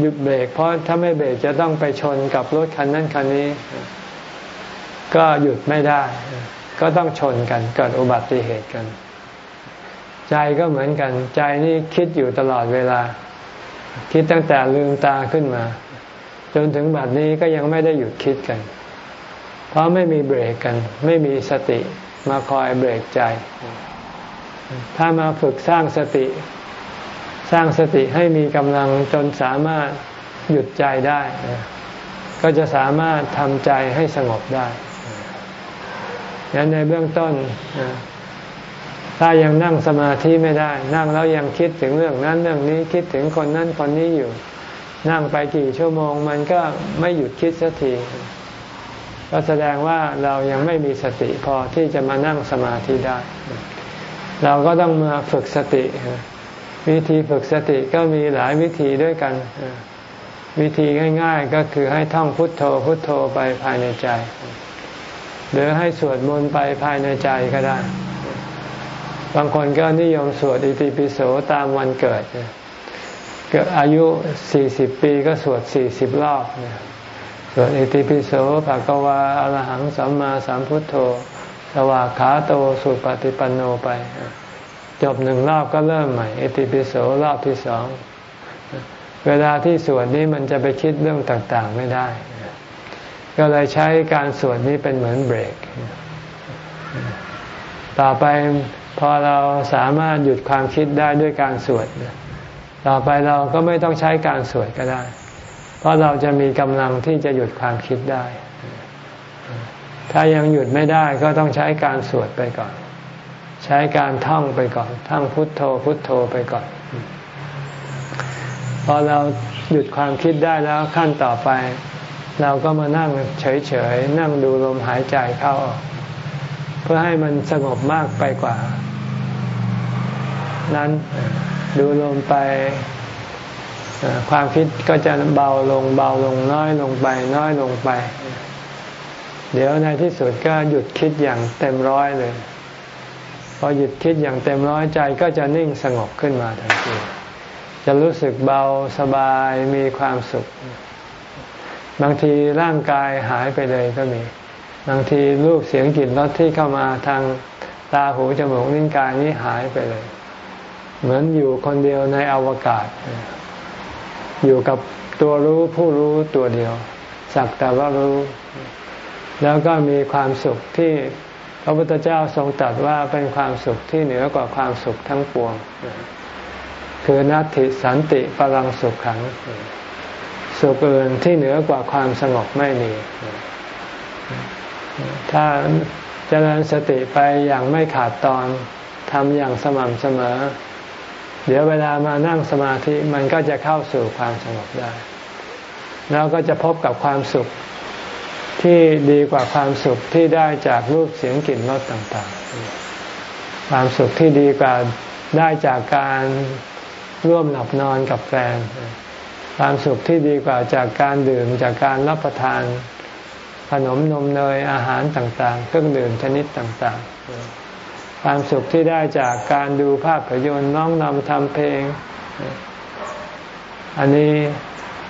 หยุดเบรก เพราะถ้าไม่เบรกจะต้องไปชนกับรถคันนั้นคันนี้ ก็หยุดไม่ได้ ก็ต้องชนกันเกิดอุบัติเหตุกัน ใจก็เหมือนกัน ใจนี่คิดอยู่ตลอดเวลา คิดตั้งแต่ลืมตาขึ้นมา จนถึงบัดนี้ก็ยังไม่ได้หยุดคิดกัน เพราะไม่มีเบรกกัน ไม่มีสติมาคอยเบรกใจ ถ้ามาฝึกสร้างสติ สร้างสติให้มีกำลังจนสามารถหยุดใจได้ ก็จะสามารถทำใจให้สงบได้ยันในเบื้องต้นถ้ายังนั่งสมาธิไม่ได้ นั่งแล้วยังคิดถึงเรื่องนั้นเรื่องนี้คิดถึงคนนั้นคนนี้อยู่ นั่งไปกี่ชั่วโมง มันก็ไม่หยุดคิดสักทีก็แสดงว่าเรายังไม่มีสติพอที่จะมานั่งสมาธิได้ เราก็ต้องมาฝึกสติ วิธีฝึกสติก็มีหลายวิธีด้วยกัน วิธีง่าย ๆก็คือให้ท่องพุทโธพุทโธไปภายในใจ หรือให้สวดมนต์ไปภายในใจก็ได้ บางคนก็นิยมสวดอิติปิโสตามวันเกิดเกิดอายุสี่สิบปีก็สวดสี่สิบรอบสวดอิติปิโสภะกวาอรหังสัมมาสัมพุทโธสวากขาโตสุปฏิปันโนไป จบหนึ่งรอบก็เริ่มใหม่อิติปิโสรอบที่สอง เวลาที่สวดนี้มันจะไปคิดเรื่องต่างๆไม่ได้ ก็เลยใช้การสวดนี้เป็นเหมือนเบรก ต่อไปพอเราสามารถหยุดความคิดได้ด้วยการสวด ต่อไปเราก็ไม่ต้องใช้การสวดก็ได้ เพราะเราจะมีกำลังที่จะหยุดความคิดได้ ถ้ายังหยุดไม่ได้ก็ต้องใช้การสวดไปก่อน ใช้การท่องไปก่อน ท่องพุทโธพุทโธไปก่อน พอเราหยุดความคิดได้แล้วขั้นต่อไป เราก็มานั่งเฉยๆ นั่งดูลมหายใจเข้าออกเพื่อให้มันสงบมากไปกว่า นั้นดูลมไปความคิดก็จะเบาลงเบาลงน้อยลงไป น้อยลงไป เดี๋ยวในที่สุดก็หยุดคิดอย่างเต็มร้อยเลย อหยุดคิดอย่างเต็มร้อยใจก็จะนิ่งสงบขึ้นมาทันทีจะรู้สึกเบาสบายมีความสุข บางทีร่างกายหายไปเลยก็มี บางทีรูปเสียงกลิ่นรสที่เข้ามาทางตาหูจมูกนิ้วกายนี้หายไปเลย เหมือนอยู่คนเดียวในอวกาศ อยู่กับตัวรู้ผู้รู้ตัวเดียว สักแต่ว่ารู้ แล้วก็มีความสุขที่ พระพุทธเจ้าทรงตรัสว่าเป็นความสุขที่เหนือกว่าความสุขทั้งปวง คือนัตติสันติพลังสุขขัง สุขอื่นที่เหนือกว่าความสงบไม่มี ถ้าเจริญสติไปอย่างไม่ขาดตอนทำอย่างสม่ำเสมอ เดี๋ยวเวลามานั่งสมาธิมันก็จะเข้าสู่ความสงบได้ แล้วก็จะพบกับความสุข ที่ดีกว่าความสุขที่ได้จากรูปเสียงกลิ่นรสต่างๆ ความสุขที่ดีกว่าได้จากการร่วมหลับนอนกับแฟน ความสุขที่ดีกว่าจากการดื่มจากการรับประทานขนมนมเนยอาหารต่างๆ เครื่องดื่มชนิดต่างๆ ความสุขที่ได้จากการดูภาพยนตร์น้องนำทำเพลง อันนี้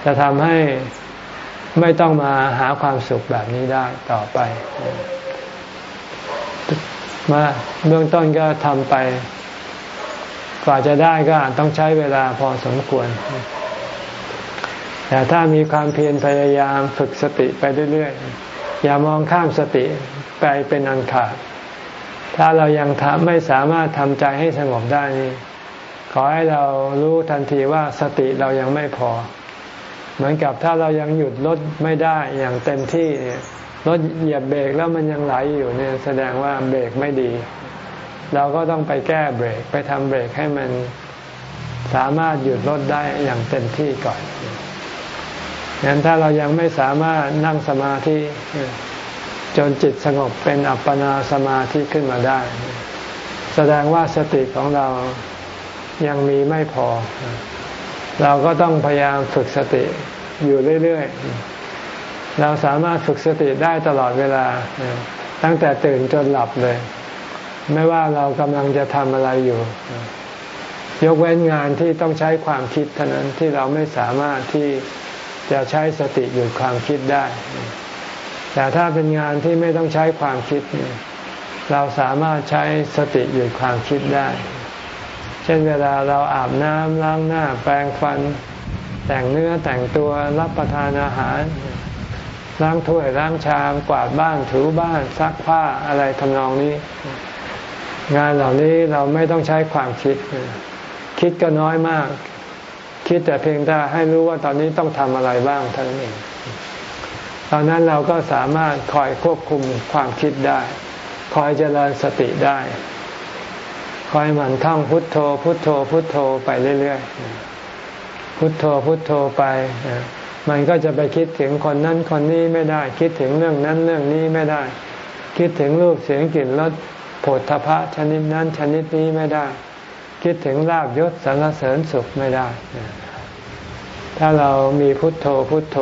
จะทำให้ ไม่ต้องมาหาความสุขแบบนี้ได้ต่อไป มาเบื้องต้นก็ทำไป กว่าจะได้ก็ต้องใช้เวลาพอสมควร แต่ถ้ามีความเพียรพยายามฝึกสติไปเรื่อยๆ อย่ามองข้ามสติไปเป็นอันขาด ถ้าเรายังไม่สามารถทำใจให้สงบได้ ขอให้เรารู้ทันทีว่าสติเรายังไม่พอ เหมือนกับถ้าเรายังหยุดรถไม่ได้อย่างเต็มที่เนี่ยรถเหยียบเบรกแล้วมันยังไหลอยู่เนี่ยแสดงว่าเบรกไม่ดี เราก็ต้องไปแก้เบรกไปทำเบรกให้มันสามารถหยุดรถได้อย่างเต็มที่ก่อนงั้นถ้าเรายังไม่สามารถนั่งสมาธิจนจิตสงบเป็นอัปปนาสมาธิขึ้นมาได้ แสดงว่าสติของเรายังมีไม่พอ เราก็ต้องพยายามฝึกสติอยู่เรื่อยๆ เราสามารถฝึกสติได้ตลอดเวลา ตั้งแต่ตื่นจนหลับเลย ไม่ว่าเรากำลังจะทำอะไรอยู่ ยกเว้นงานที่ต้องใช้ความคิดเท่านั้นที่เราไม่สามารถที่จะใช้สติหยุดความคิดได้ แต่ถ้าเป็นงานที่ไม่ต้องใช้ความคิด เราสามารถใช้สติหยุดความคิดได้ เช่นเวลาเราอาบน้ำล้างหน้าแปรงฟัน แต่งเนื้อแต่งตัวรับประทานอาหาร ล้างถ้วยล้างชามกวาดบ้านถูบ้านซักผ้าอะไรทำนองนี้ งานเหล่านี้เราไม่ต้องใช้ความคิด คิดก็น้อยมาก คิดแต่เพียงแต่ให้รู้ว่าตอนนี้ต้องทำอะไรบ้างเท่านั้นเองตอนนั้นเราก็สามารถคอยควบคุมความคิดได้ คอยเจริญสติได้ คอยหมันท่องพุทโธ พุทโธ พุทโธไปเรื่อยๆ พุทโธ พุทโธไปมันก็จะไปคิดถึงคนนั้นคนนี้ไม่ได้ คิดถึงเรื่องนั้นเรื่องนี้ไม่ได้ คิดถึงรูปเสียงกลิ่นรสโผฏฐพะชนิดนั้นชนิดนี้ไม่ได้ คิดถึงลาบยศสรรเสริญสุขไม่ได้ ถ้าเรามีพุทโธพุทโธ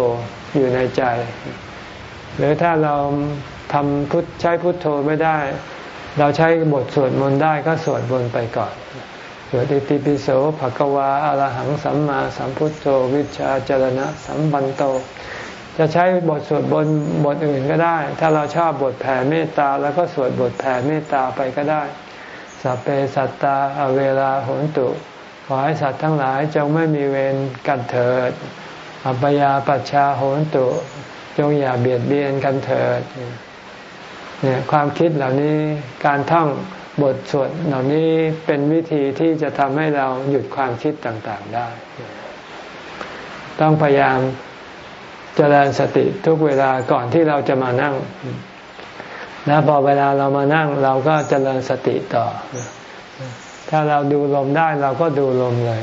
อยู่ในใจ หรือถ้าเราทำพุทใช้พุทโธไม่ได้ เราใช้บทสวดมนต์ได้ก็สวดมนต์ไปก่อนสวดอิติปิโสภะกวาอรหังสัมมาสัมพุทโธวิชาจรณะสัมปันโต จะใช้บทสวดบนบทอื่นก็ได้ ถ้าเราชอบบทแผ่เมตตาแล้วก็สวดบทแผ่เมตตาไปก็ได้สัพเพสัตตาอเวลาโหนตุ ขอให้สัตว์ทั้งหลายจงไม่มีเวรกันเถิด อัปยาปัชชาโหนตุ จงอย่าเบียดเบียนกันเถิด เนี่ยความคิดเหล่านี้การท่องบทสวดเหล่านี้เป็นวิธีที่จะทำให้เราหยุดความคิดต่างๆได้ ต้องพยายามเจริญสติทุกเวลาก่อนที่เราจะมานั่ง แล้วพอเวลาเรามานั่งเราก็เจริญสติต่อ ถ้าเราดูลมได้เราก็ดูลมเลย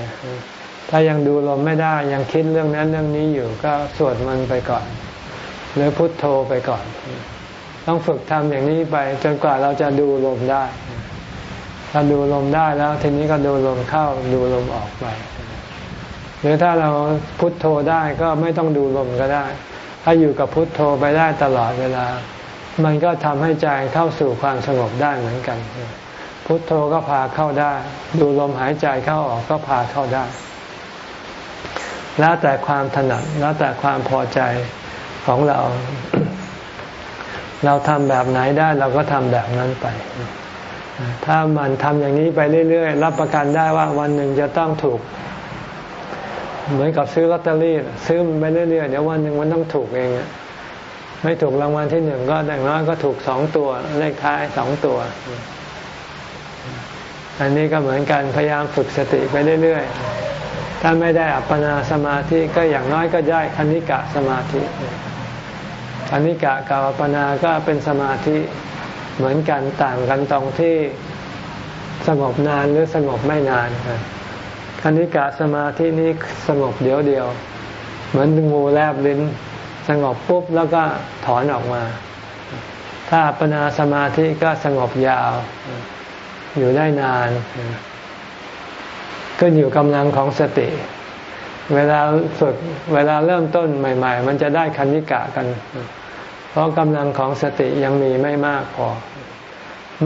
ถ้ายังดูลมไม่ได้ยังคิดเรื่องนั้นเรื่องนี้อยู่ก็สวดมันไปก่อน หรือพุทโธไปก่อน ต้องฝึกทำอย่างนี้ไป จนกว่าเราจะดูลมได้ ถ้าดูลมได้แล้ว ทีนี้ก็ดูลมเข้าดูลมออกไป หรือถ้าเราพุทโธได้ก็ไม่ต้องดูลมก็ได้ ถ้าอยู่กับพุทโธไปได้ตลอดเวลา มันก็ทำให้ใจเข้าสู่ความสงบได้เหมือนกัน พุทโธก็พาเข้าได้ ดูลมหายใจเข้าออกก็พาเข้าได้ แล้วแต่ความถนัดแล้วแต่ความพอใจของเรา เราทำแบบไหนได้เราก็ทำแบบนั้นไป ถ้ามันทำอย่างนี้ไปเรื่อยๆ รับประกันได้ว่าวันหนึ่งจะต้องถูก เหมือนกับซื้อลอตเตอรี่ ซื้อไปเรื่อยๆ เดี๋ยววันหนึ่งมันต้องถูกเองไม่ถูกรางวัลที่หนึ่งก็อย่างน้อยก็ถูกสองตัวเลขท้ายสองตัว อันนี้ก็เหมือนกันพยายามฝึกสติไปเรื่อยๆ ถ้าไม่ได้อัปปนาสมาธิก็อย่างน้อยก็ได้คณิกะสมาธิ อนิกะกับอัปปนาก็เป็นสมาธิเหมือนกันต่างกันตรงที่สงบนานหรือสงบไม่นานคณิกะสมาธินี้สงบเดียวเดียว เหมือนงูแลบลิ้น สงบปุ๊บแล้วก็ถอนออกมา ถ้าปนาสมาธิก็สงบยาว อยู่ได้นานก็อยู่กำลังของสติ เวลาฝึกเวลาเริ่มต้นใหม่ ๆ มันจะได้คณิกะกัน เพราะกำลังของสติยังมีไม่มากพอ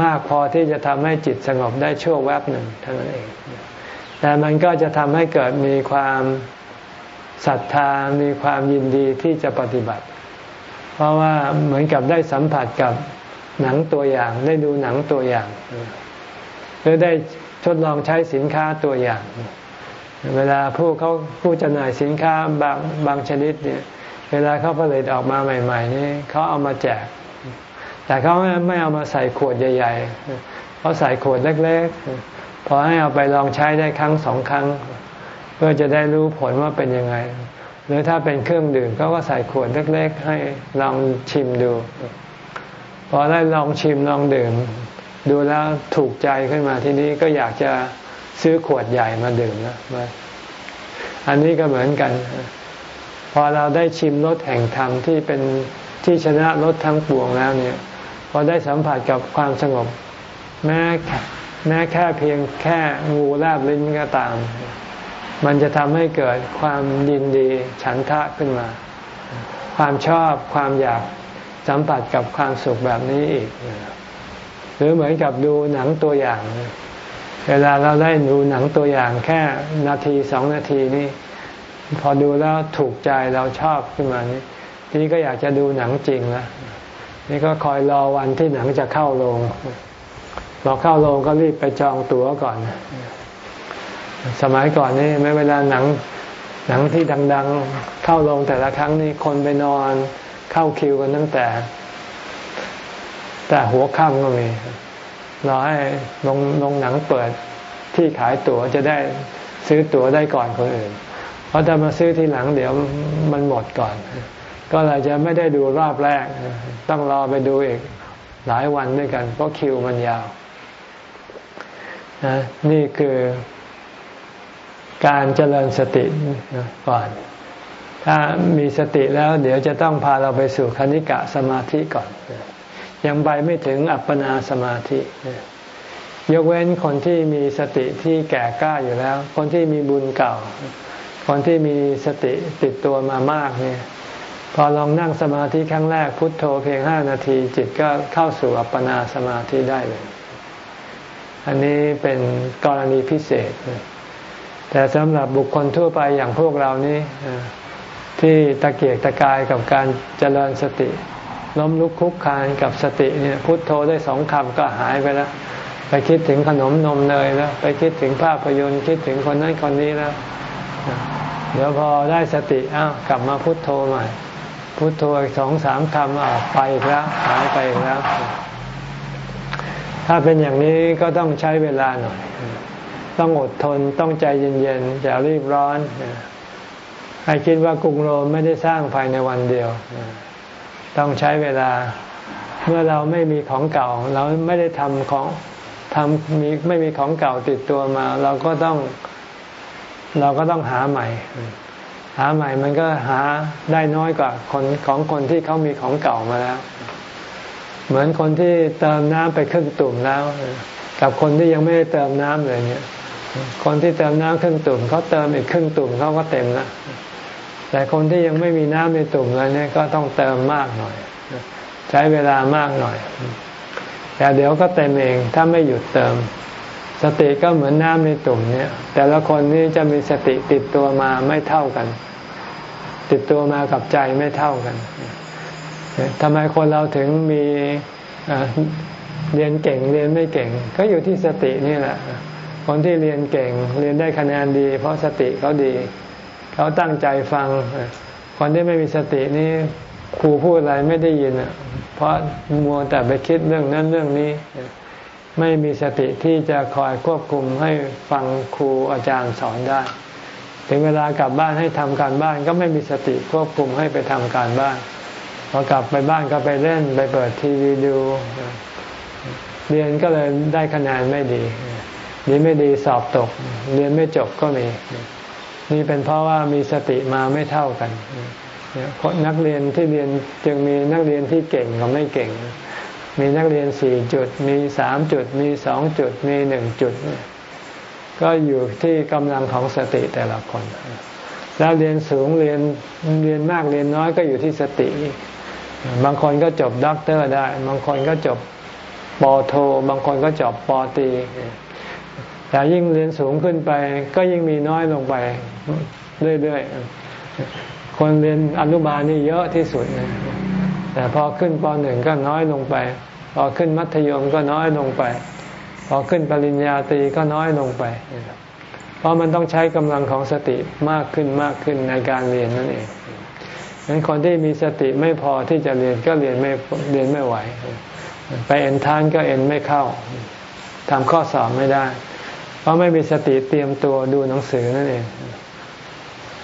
มากพอที่จะทำให้จิตสงบได้ชั่วแวบหนึ่งเท่านั้นเอง แต่มันก็จะทำให้เกิดมีความศรัทธามีความยินดีที่จะปฏิบัติ เพราะว่าเหมือนกับได้สัมผัสกับหนังตัวอย่าง ได้ดูหนังตัวอย่าง หรือได้ทดลองใช้สินค้าตัวอย่าง เวลาผู้เขาผู้จำหน่ายสินค้าบางบางชนิดเนี่ย เวลาเขาผลิตออกมาใหม่ ๆ นี่เขาเอามาแจก แต่เขาไม่เอามาใส่ขวดใหญ่ๆเขาใส่ขวดเล็กๆพอให้เอาไปลองใช้ได้ครั้งสองครั้ง เพื่อจะได้รู้ผลว่าเป็นยังไง หรือถ้าเป็นเครื่องดื่มเขาก็ใส่ขวดเล็กๆ ให้ลองชิมดู พอได้ลองชิมลองดื่ม ดูแล้วถูกใจขึ้นมาทีนี้ก็อยากจะ ซื้อขวดใหญ่มาดื่มนะมาอันนี้ก็เหมือนกัน พอเราได้ชิมรสแห่งธรรมที่เป็นที่ชนะรสทั้งปวงแล้วเนี่ย พอได้สัมผัสกับความสงบ แม้แม้แค่เพียงแค่งูแลบลิ้นก็ตาม มันจะทำให้เกิดความยินดีฉันทะขึ้นมา ความชอบความอยากสัมผัสกับความสุขแบบนี้อีก หรือเหมือนกับดูหนังตัวอย่าง เวลาเราได้ดูหนังตัวอย่างแค่นาทีสองนาทีนี่พอดูแล้วถูกใจเราชอบขึ้นมานี่นี่ก็อยากจะดูหนังจริงแล้วนี่ก็คอยรอวันที่หนังจะเข้าโรงพอเข้าโรงก็รีบไปจองตั๋วก่อน สมัยก่อนนี่ไม่เวลาหนังหนังที่ดัง ๆ เข้าโรงแต่ละครั้งนี่คนไปนอนเข้าคิวกันตั้งแต่ แต่หัวค่ำก็มี รอให้ลงลงหนังเปิดที่ขายตั๋วจะได้ซื้อตั๋วได้ก่อนคนอื่น เพราะถ้ามาซื้อที่หลังเดี๋ยวมันหมดก่อน ก็เลยจะไม่ได้ดูรอบแรก ต้องรอไปดูอีกหลายวันด้วยกัน เพราะคิวมันยาวนะนี่คือการเจริญสติก่อน ถ้ามีสติแล้วเดี๋ยวจะต้องพาเราไปสู่คณิกะสมาธิก่อน ยังไปไม่ถึงอัปปนาสมาธิ ยกเว้นคนที่มีสติที่แก่กล้าอยู่แล้ว คนที่มีบุญเก่า คนที่มีสติติดตัวมามากเนี่ยพอลองนั่งสมาธิครั้งแรกพุทโธเพียงห้านาที จิตก็เข้าสู่อัปปนาสมาธิได้เลย อันนี้เป็นกรณีพิเศษ แต่สำหรับบุคคลทั่วไปอย่างพวกเรานี้ที่ตะเกียกตะกายกับการเจริญสติ ล้มลุกคุกคานกับสติเนี่ยพุทโธได้สองคำก็หายไปแล้ว ไปคิดถึงขนมนมเนยแล้ว ไปคิดถึงภาพยนตร์คิดถึงคนนั้นคนนี้แล้ว เดี๋ยวพอได้สติอ้าวกลับมาพุทโธใหม่ พุทโธอีกสองสามคำอ้าวไปแล้วหายไปแล้ว ถ้าเป็นอย่างนี้ก็ต้องใช้เวลาหน่อย ต้องอดทนต้องใจเย็นๆอย่ารีบร้อนให้คิดว่ากรุงโรมไม่ได้สร้างภายในวันเดียว ต้องใช้เวลา เมื่อเราไม่มีของเก่า เราไม่ได้ทำของทำมีไม่มีของเก่าติดตัวมา เราก็ต้อง เราก็ต้องหาใหม่ หาใหม่มันก็หาได้น้อยกว่าคนของคนที่เขามีของเก่ามาแล้ว เหมือนคนที่เติมน้ำไปครึ่งตุ่มแล้ว กับคนที่ยังไม่ได้เติมน้ำเลยเนี่ย คนที่เติมน้ำครึ่งตุ่มเขาเติมอีกครึ่งตุ่มเขาก็เต็มแล้ว แต่คนที่ยังไม่มีน้ำในตุ่มเลยเนี่ยก็ต้องเติมมากหน่อย ใช้เวลามากหน่อย แต่เดี๋ยวก็เต็มเองถ้าไม่หยุดเติม สติก็เหมือนน้ำในตุ่มเนี่ย แต่ละคนนี้จะมีสติติดตัวมาไม่เท่ากัน ติดตัวมากับใจไม่เท่ากันทำไมคนเราถึงมีเรียนเก่งเรียนไม่เก่ง ก็อยู่ที่สตินี่แหละ คนที่เรียนเก่งเรียนได้คะแนนดี เพราะสติเขาดี เขาตั้งใจฟัง คนที่ไม่มีสตินี่ครูพูดอะไรไม่ได้ยินอะเพราะมัวแต่ไปคิดเรื่องนั้นเรื่องนี้ ไม่มีสติที่จะคอยควบคุมให้ฟังครูอาจารย์สอนได้ ถึงเวลากลับบ้านให้ทำการบ้าน ก็ไม่มีสติควบคุมให้ไปทำการบ้านพอกลับไปบ้านก็ไปเล่นไปเปิดทีวีดู เรียนก็เลยได้คะแนนไม่ดีดีไม่ดีสอบตก เรียนไม่จบก็มี นี่เป็นเพราะว่ามีสติมาไม่เท่ากันนักเรียนที่เรียนจึงมีนักเรียนที่เก่งกับไม่เก่ง มีนักเรียนสี่จุด มีสามจุด มีสองจุด มีหนึ่งจุด ก็อยู่ที่กำลังของสติแต่ละคน แล้วเรียนสูงเรียนเรียนมากเรียนน้อยก็อยู่ที่สติ บางคนก็จบด็อกเตอร์ได้ บางคนก็จบปอโท บางคนก็จบปอตี แต่ยิ่งเรียนสูงขึ้นไป ก็ยิ่งมีน้อยลงไปเรื่อยๆ คนเรียนอนุบาลนี่เยอะที่สุดนะแต่พอขึ้นปหนึ่งก็น้อยลงไป พอขึ้นมัธยมก็น้อยลงไป พอขึ้นปริญญาตรีก็น้อยลงไป เพราะมันต้องใช้กำลังของสติมากขึ้นมากขึ้นในการเรียนนั่นเองดังนั้นคนที่มีสติไม่พอที่จะเรียนก็เรียนไม่เรียนไม่ไหว ไปเอ็นทานก็เอ็นไม่เข้าทำข้อสอบไม่ได้ เพราะไม่มีสติเตรียมตัวดูหนังสือนั่นเอง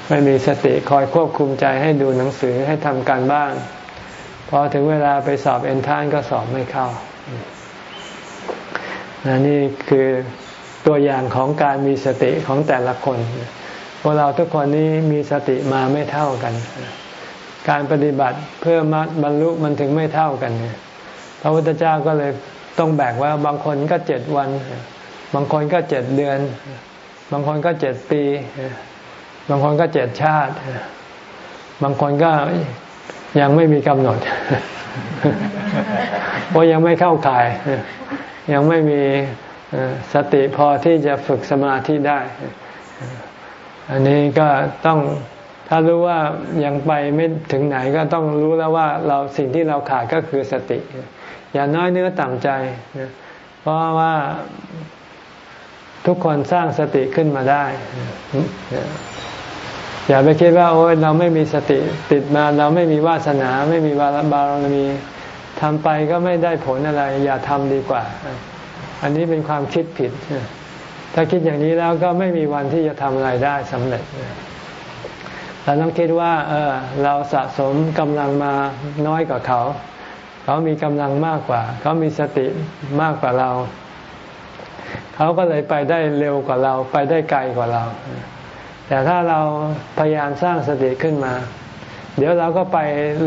ไม่มีสติคอยควบคุมใจให้ดูหนังสือให้ทำการบ้านพอถึงเวลาไปสอบเอนทานก็สอบไม่เข้า นี่คือตัวอย่างของการมีสติของแต่ละคน พวกเราทุกคนนี้มีสติมาไม่เท่ากัน การปฏิบัติเพื่อมัดบรรลุมันถึงไม่เท่ากัน พระพุทธเจ้าก็เลยต้องแบ่งว่าบางคนก็เจ็ดวัน บางคนก็เจ็ดเดือน บางคนก็เจ็ดปี บางคนก็เจ็ดชาติ บางคนก็ยังไม่มีกำหนด เพราะยังไม่เข้าข่าย ยังไม่มีสติพอที่จะฝึกสมาธิได้ อันนี้ก็ต้องถ้ารู้ว่ายังไปไม่ถึงไหนก็ต้องรู้แล้วว่าเราสิ่งที่เราขาดก็คือสติ อย่าน้อยเนื้อต่ำใจ เพราะว่า ทุกคนสร้างสติขึ้นมาได้ อย่าไปคิดว่าโอ้ยเราไม่มีสติติดมาเราไม่มีวาสนา ไม่มีบารบารมีทำไปก็ไม่ได้ผลอะไร อย่าทำดีกว่า อันนี้เป็นความคิดผิด ถ้าคิดอย่างนี้แล้วก็ไม่มีวันที่จะทำอะไรได้สำเร็จเราต้องคิดว่า เออ เราสะสมกำลังมาน้อยกว่าเขา เขามีกำลังมากกว่า เขามีสติมากกว่าเรา เขาก็เลยไปได้เร็วกว่าเรา ไปได้ไกลกว่าเรา แต่ถ้าเราพยายามสร้างสติขึ้นมา เดี๋ยวเราก็ไป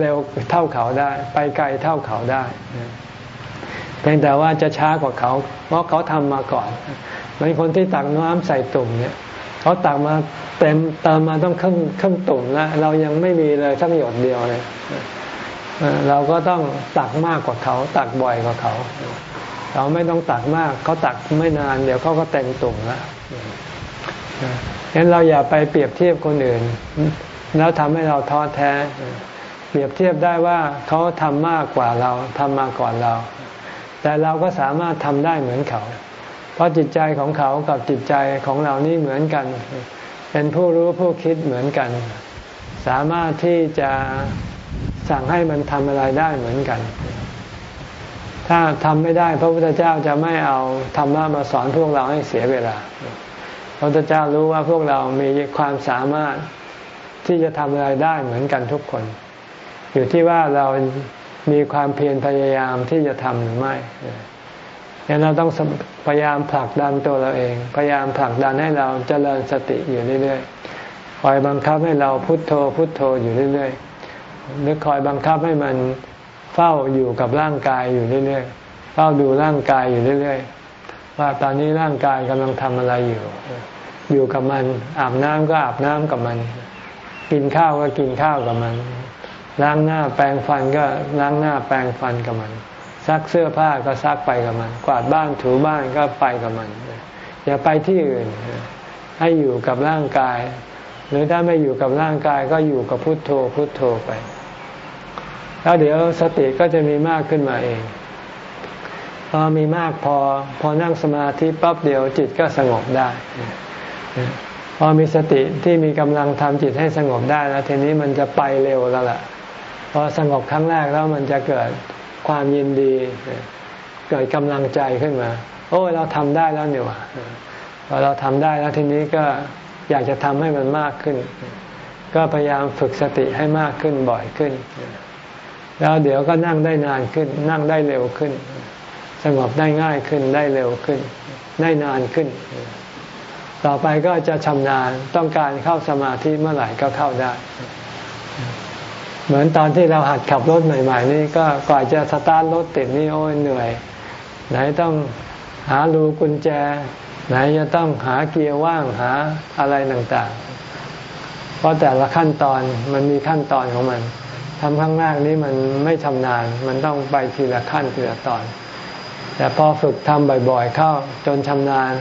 เร็วเท่าเขาได้ ไปไกลเท่าเขาได้เพียงแต่ว่าจะช้ากว่าเขาเพราะเขาทำมาก่อนเหมือนคนที่ตักน้ำใส่ตุ่มเนี่ยเขาตักมาเต็มติมมาต้องครึ่งครึ่งตุ่มแล้วเรายังไม่มีเลยสักหยดเดียวเลยเราก็ต้องตักมากกว่าเขา ตักบ่อยกว่าเขา เราไม่ต้องตักมากเขาตักไม่นาน เดี๋ยวเขาก็เต็มตุ่มแล้วงั้นเราอย่าไปเปรียบเทียบคนอื่น แล้วทำให้เราท้อแท้ เปรียบเทียบได้ว่าเขาทำมากกว่าเราทำมาก่อนเรา แต่เราก็สามารถทำได้เหมือนเขา เพราะจิตใจของเขากับจิตใจของเรานี่เหมือนกัน เป็นผู้รู้ผู้คิดเหมือนกัน สามารถที่จะสั่งให้มันทำอะไรได้เหมือนกัน ถ้าทำไม่ได้ พระพุทธเจ้าจะไม่เอาธรรมะมาสอนพวกเราให้เสียเวลา พระพุทธเจ้ารู้ว่าพวกเรามีความสามารถที่จะทำอะไรได้เหมือนกันทุกคน อยู่ที่ว่าเรามีความเพียรพยายามที่จะทำหรือไม่ดังนั้นเราต้องพยายามผลักดันตัวเราเอง พยายามผลักดันให้เราจเจริญสติอยู่เรื่อยๆ คอยบังคับให้เราพุโทโธพุโทโธอยู่เรื่อยๆ หรือคอยบังคับให้มัน เฝ้าอยู่กับร่างกายอยู่เรื่อยๆเฝ้าดูร่างกายอยู่เรื่อย ๆ ว่าตอนนี้ร่างกายกำลังทำอะไรอยู่ อยู่กับมัน อาบน้ำก็อาบน้ำกับมัน กินข้าวก็กินข้าวกับมัน ล้างหน้าแปรงฟันก็ล้างหน้าแปรงฟันกับมัน ซักเสื้อผ้าก็ซักไปกับมัน กวาดบ้านถูบ้านก็ไปกับมัน อย่าไปที่อื่น ให้อยู่กับร่างกาย หรือถ้าไม่อยู่กับร่างกายก็อยู่กับพุทโธพุทโธไป แล้วเดี๋ยวสติก็จะมีมากขึ้นมาเองพอมีมากพอ พอนั่งสมาธิปั๊บเดียวจิตก็สงบได้ พอมีสติที่มีกำลังทำจิตให้สงบได้แล้วทีนี้มันจะไปเร็วแล้วล่ะพอสงบครั้งแรกแล้วมันจะเกิดความยินดี เกิดกำลังใจขึ้นมา โอ้เราทำได้แล้วเนี่ยพอเราทำได้แล้วทีนี้ก็อยากจะทำให้มันมากขึ้น ก็พยายามฝึกสติให้มากขึ้นบ่อยขึ้น แล้วเดี๋ยวก็นั่งได้นานขึ้น นั่งได้เร็วขึ้น สงบได้ง่ายขึ้นได้เร็วขึ้น ได้นานขึ้น ต่อไปก็จะชำนาญต้องการเข้าสมาธิเมื่อไหร่ก็เข้าได้ เหมือนตอนที่เราหัดขับรถใหม่ ๆ นี่ก็ก่อนจะสตาร์ทรถติดนี่โอ้ยเหนื่อย ไหนต้องหารูกุญแจ ไหนจะต้องหาเกียร์ว่างหาอะไรต่างๆ เพราะแต่ละขั้นตอนมันมีขั้นตอนของมัน ทำครั้งแรกนี้มันไม่ชำนาญ มันต้องไปทีละขั้นทีละตอน แต่พอฝึกทำบ่อยๆ เข้าจนชำนาญ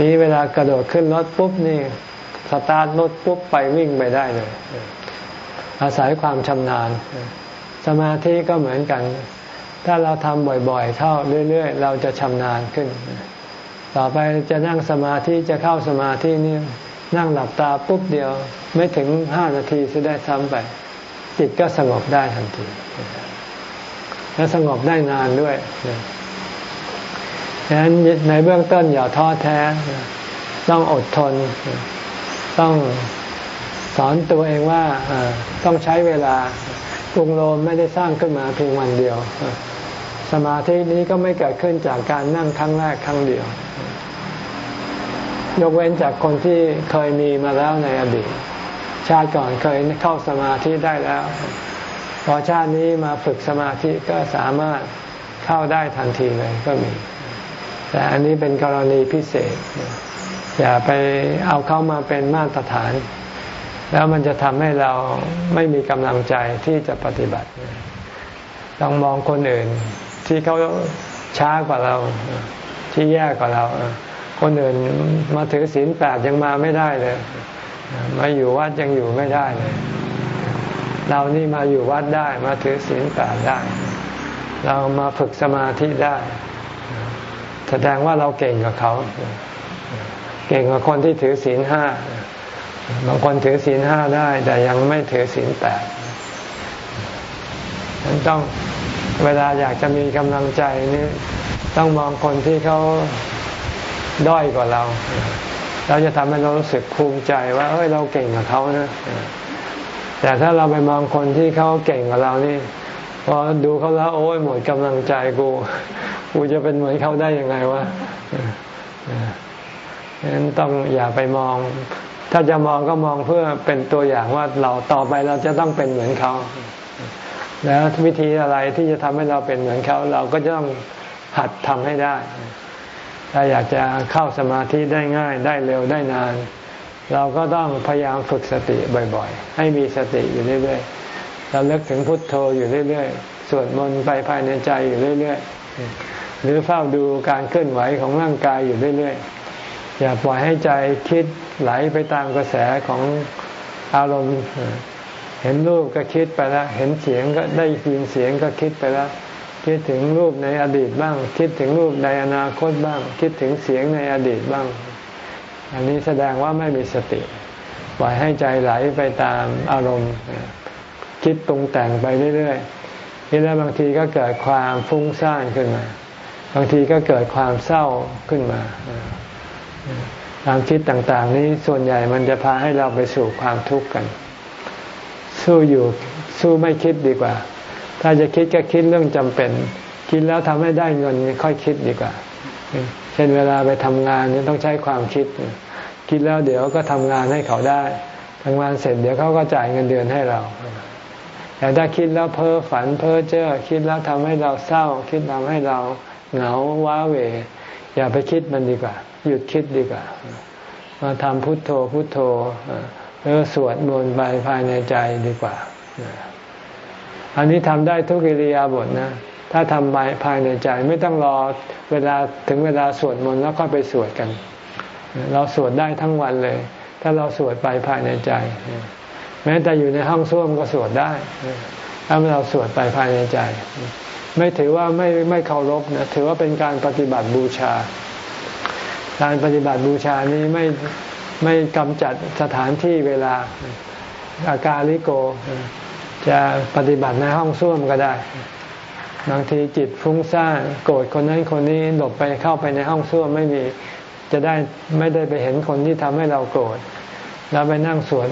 นี้เวลากระโดดขึ้นรถปุ๊บนี่สตาร์ทรถปุ๊บไปวิ่งไปได้เลย อาศัยความชำนาญ สมาธิก็เหมือนกัน ถ้าเราทำบ่อยๆ เข้าเรื่อยๆ เราจะชำนาญขึ้น ต่อไปจะนั่งสมาธิจะเข้าสมาธินี่นั่งหลับตาปุ๊บเดียว ไม่ถึงห้านาทีจะได้ซ้ำไป จิตก็สงบได้ทันที และสงบได้นานด้วยดังนั้นในเบื้องต้นอย่าท้อแท้ ต้องอดทน ต้องสอนตัวเองว่าต้องใช้เวลากรุงโรมไม่ได้สร้างขึ้นมาเพียงวันเดียว สมาธินี้ก็ไม่เกิดขึ้นจากการนั่งครั้งแรกครั้งเดียว ยกเว้นจากคนที่เคยมีมาแล้วในอดีต ชาติก่อนเคยเข้าสมาธิได้แล้ว พอชาตินี้มาฝึกสมาธิก็สามารถเข้าได้ทันทีเลยก็มี แต่อันนี้เป็นกรณีพิเศษ อย่าไปเอาเข้ามาเป็นมาตรฐาน แล้วมันจะทำให้เราไม่มีกำลังใจที่จะปฏิบัติต้องมองคนอื่นที่เขาช้ากว่าเราที่แย่กว่าเรา คนอื่นมาถือศีลแปดยังมาไม่ได้เลย มาอยู่วัดยังอยู่ไม่ได้เลย เรานี่มาอยู่วัดได้มาถือศีลแปดได้ เรามาฝึกสมาธิได้ แสดงว่าเราเก่งกว่าเขา เก่งกว่าคนที่ถือศีลห้าบางคนถือศีลห้าได้ แต่ยังไม่ถือศีลแปดฉันต้องเวลาอยากจะมีกำลังใจนี่ต้องมองคนที่เขาด้อยกว่าเรา เราจะทำให้เรารู้สึกภูมิใจว่าเอ้ยเราเก่งกว่าเขานะ แต่ถ้าเราไปมองคนที่เขาเก่งกว่าเรานี่พอดูเขาแล้วโอ้ยหมดกำลังใจกูกูจะเป็นเหมือนเขาได้ยังไงวะฉะนั้นต้องอย่าไปมอง ถ้าจะมองก็มองเพื่อเป็นตัวอย่างว่าเราต่อไปเราจะต้องเป็นเหมือนเขา แล้ววิธีอะไรที่จะทำให้เราเป็นเหมือนเขา เราก็จะต้องหัดทำให้ได้ ถ้าอยากจะเข้าสมาธิได้ง่ายได้เร็วได้นาน เราก็ต้องพยายามฝึกสติบ่อยๆ ให้มีสติอยู่เรื่อยๆเราเลิกถึงพุทโธอยู่เรื่อยๆ สวดมนต์ไปภายในใจอยู่เรื่อยๆ หรือเฝ้าดูการเคลื่อนไหวของร่างกายอยู่เรื่อยๆ อย่าปล่อยให้ใจคิดไหลไปตามกระแสของอารมณ์ เห็นรูปก็คิดไปแล้ว เห็นเสียงก็ได้ยินเสียงก็คิดไปแล้ว คิดถึงรูปในอดีตบ้าง คิดถึงรูปในอนาคตบ้าง คิดถึงเสียงในอดีตบ้าง อันนี้แสดงว่าไม่มีสติ ปล่อยให้ใจไหลไปตามอารมณ์ คิดตรงแต่งไปเรื่อยๆนี่แล้วบางทีก็เกิดความฟุ้งซ่านขึ้นมา บางทีก็เกิดความเศร้าขึ้นมาความคิดต่างๆ นี้ส่วนใหญ่มันจะพาให้เราไปสู่ความทุกข์กัน สู้อยู่สู้ไม่คิดดีกว่า ถ้าจะคิดก็คิดเรื่องจำเป็น คิดแล้วทำให้ได้เงินค่อยคิดดีกว่า เช่นเวลาไปทำงานนี่ต้องใช้ความคิด คิดแล้วเดี๋ยวก็ทำงานให้เขาได้ทำงานเสร็จเดี๋ยวเขาก็จ่ายเงินเดือนให้เรา แต่ถ้าคิดแล้วเพ้อฝันเพ้อเจ้อคิดแล้วทำให้เราเศร้า คิดทำให้เราเหงาว้าเหวอย่าไปคิดมันดีกว่า หยุดคิดดีกว่า มาทำพุทโธพุทโธหรือสวดมนต์ไปภายในใจดีกว่า อันนี้ทำได้ทุกิริยาบทนะ ถ้าทำไปภายในใจไม่ต้องรอเวลาถึงเวลาสวดมนต์แล้วก็ไปสวดกัน เราสวดได้ทั้งวันเลย ถ้าเราสวดไปภายในใจ แม้แต่อยู่ในห้องส้วมก็สวดได้ ถ้าเราสวดไปภายในใจ ไม่ถือว่าไม่ไม่เคารพนะถือว่าเป็นการปฏิบัติบูชา การปฏิบัติบูชานี้ไม่ไม่กำจัดสถานที่เวลาอาการลิโก จะปฏิบัติในห้องส้วมก็ได้ บางทีจิตฟุ้งซ่านโกรธคนนั้นคนนี้หลบไปเข้าไปในห้องส้วมไม่มีจะได้ไม่ได้ไปเห็นคนที่ทำให้เราโกรธแล้วไปนั่งสวด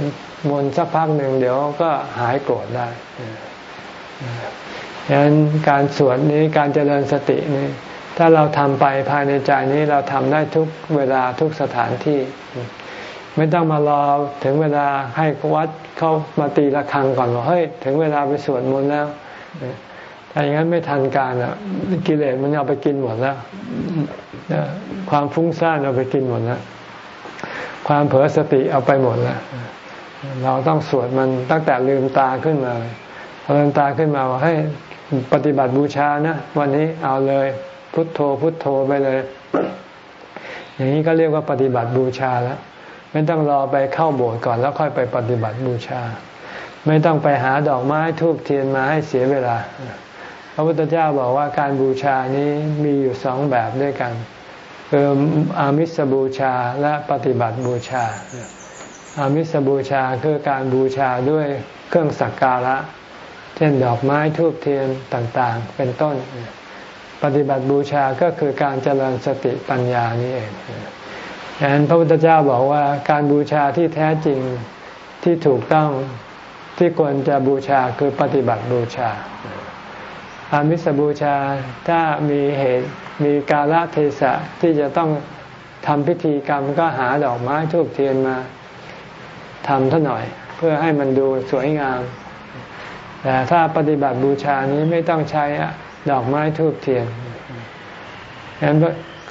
มนต์สักพักหนึ่งเดี๋ยวก็หายโกรธได้ดังนั้นการสวดนี้การเจริญสตินี้ ถ้าเราทำไปภายในใจนี้เราทำได้ทุกเวลาทุกสถานที่ ไม่ต้องมารอถึงเวลาให้วัด เขามาตีระฆังก่อนว่าเฮ้ยถึงเวลาไปสวดมนต์แล้วถ้าอย่างนั้นไม่ทันการอะกิเลสมันเอาไปกินหมดแล้วความฟุ้งซ่านเอาไปกินหมดแล้วความเผลอสติเอาไปหมดแล้วเราต้องสวดมันตั้งแต่ลืมตาขึ้นมาพอลืมตาขึ้นมาว่าให้ปฏิบัติบูชานะวันนี้เอาเลยพุทโธพุทโธไปเลย อย่างนี้ก็เรียกว่าปฏิบัติบูชาแล้ว ไม่ต้องรอไปเข้าโบสถ์ก่อนแล้วค่อยไปปฏิบัติบูชา ไม่ต้องไปหาดอกไม้ทูบเทียนมาให้เสียเวลา พระพุทธเจ้าบอกว่าการบูชานี้มีอยู่สองแบบด้วยกันคืออามิสบูชาและปฏิบัติบูชา อามิสบูชาคือการบูชาด้วยเครื่องสักการะ เช่นดอกไม้ทูบเทียนต่างๆ เป็นต้น ปฏิบัติบูชาก็คือการเจริญสติปัญญานี่เอง ดังนั้นพระพุทธเจ้าบอกว่าการบูชาที่แท้จริงที่ถูกต้องที่ควรจะบูชาคือปฏิบัติบูชา อามิสบูชาถ้ามีเหตุมีกาลเทศะที่จะต้องทำพิธีกรรมก็หาดอกไม้ทูบเทียนมาทำท่าหน่อย เพื่อให้มันดูสวยงาม แต่ถ้าปฏิบัติบูชานี้ไม่ต้องใช้ดอกไม้ทูบเทียนฉะนั้น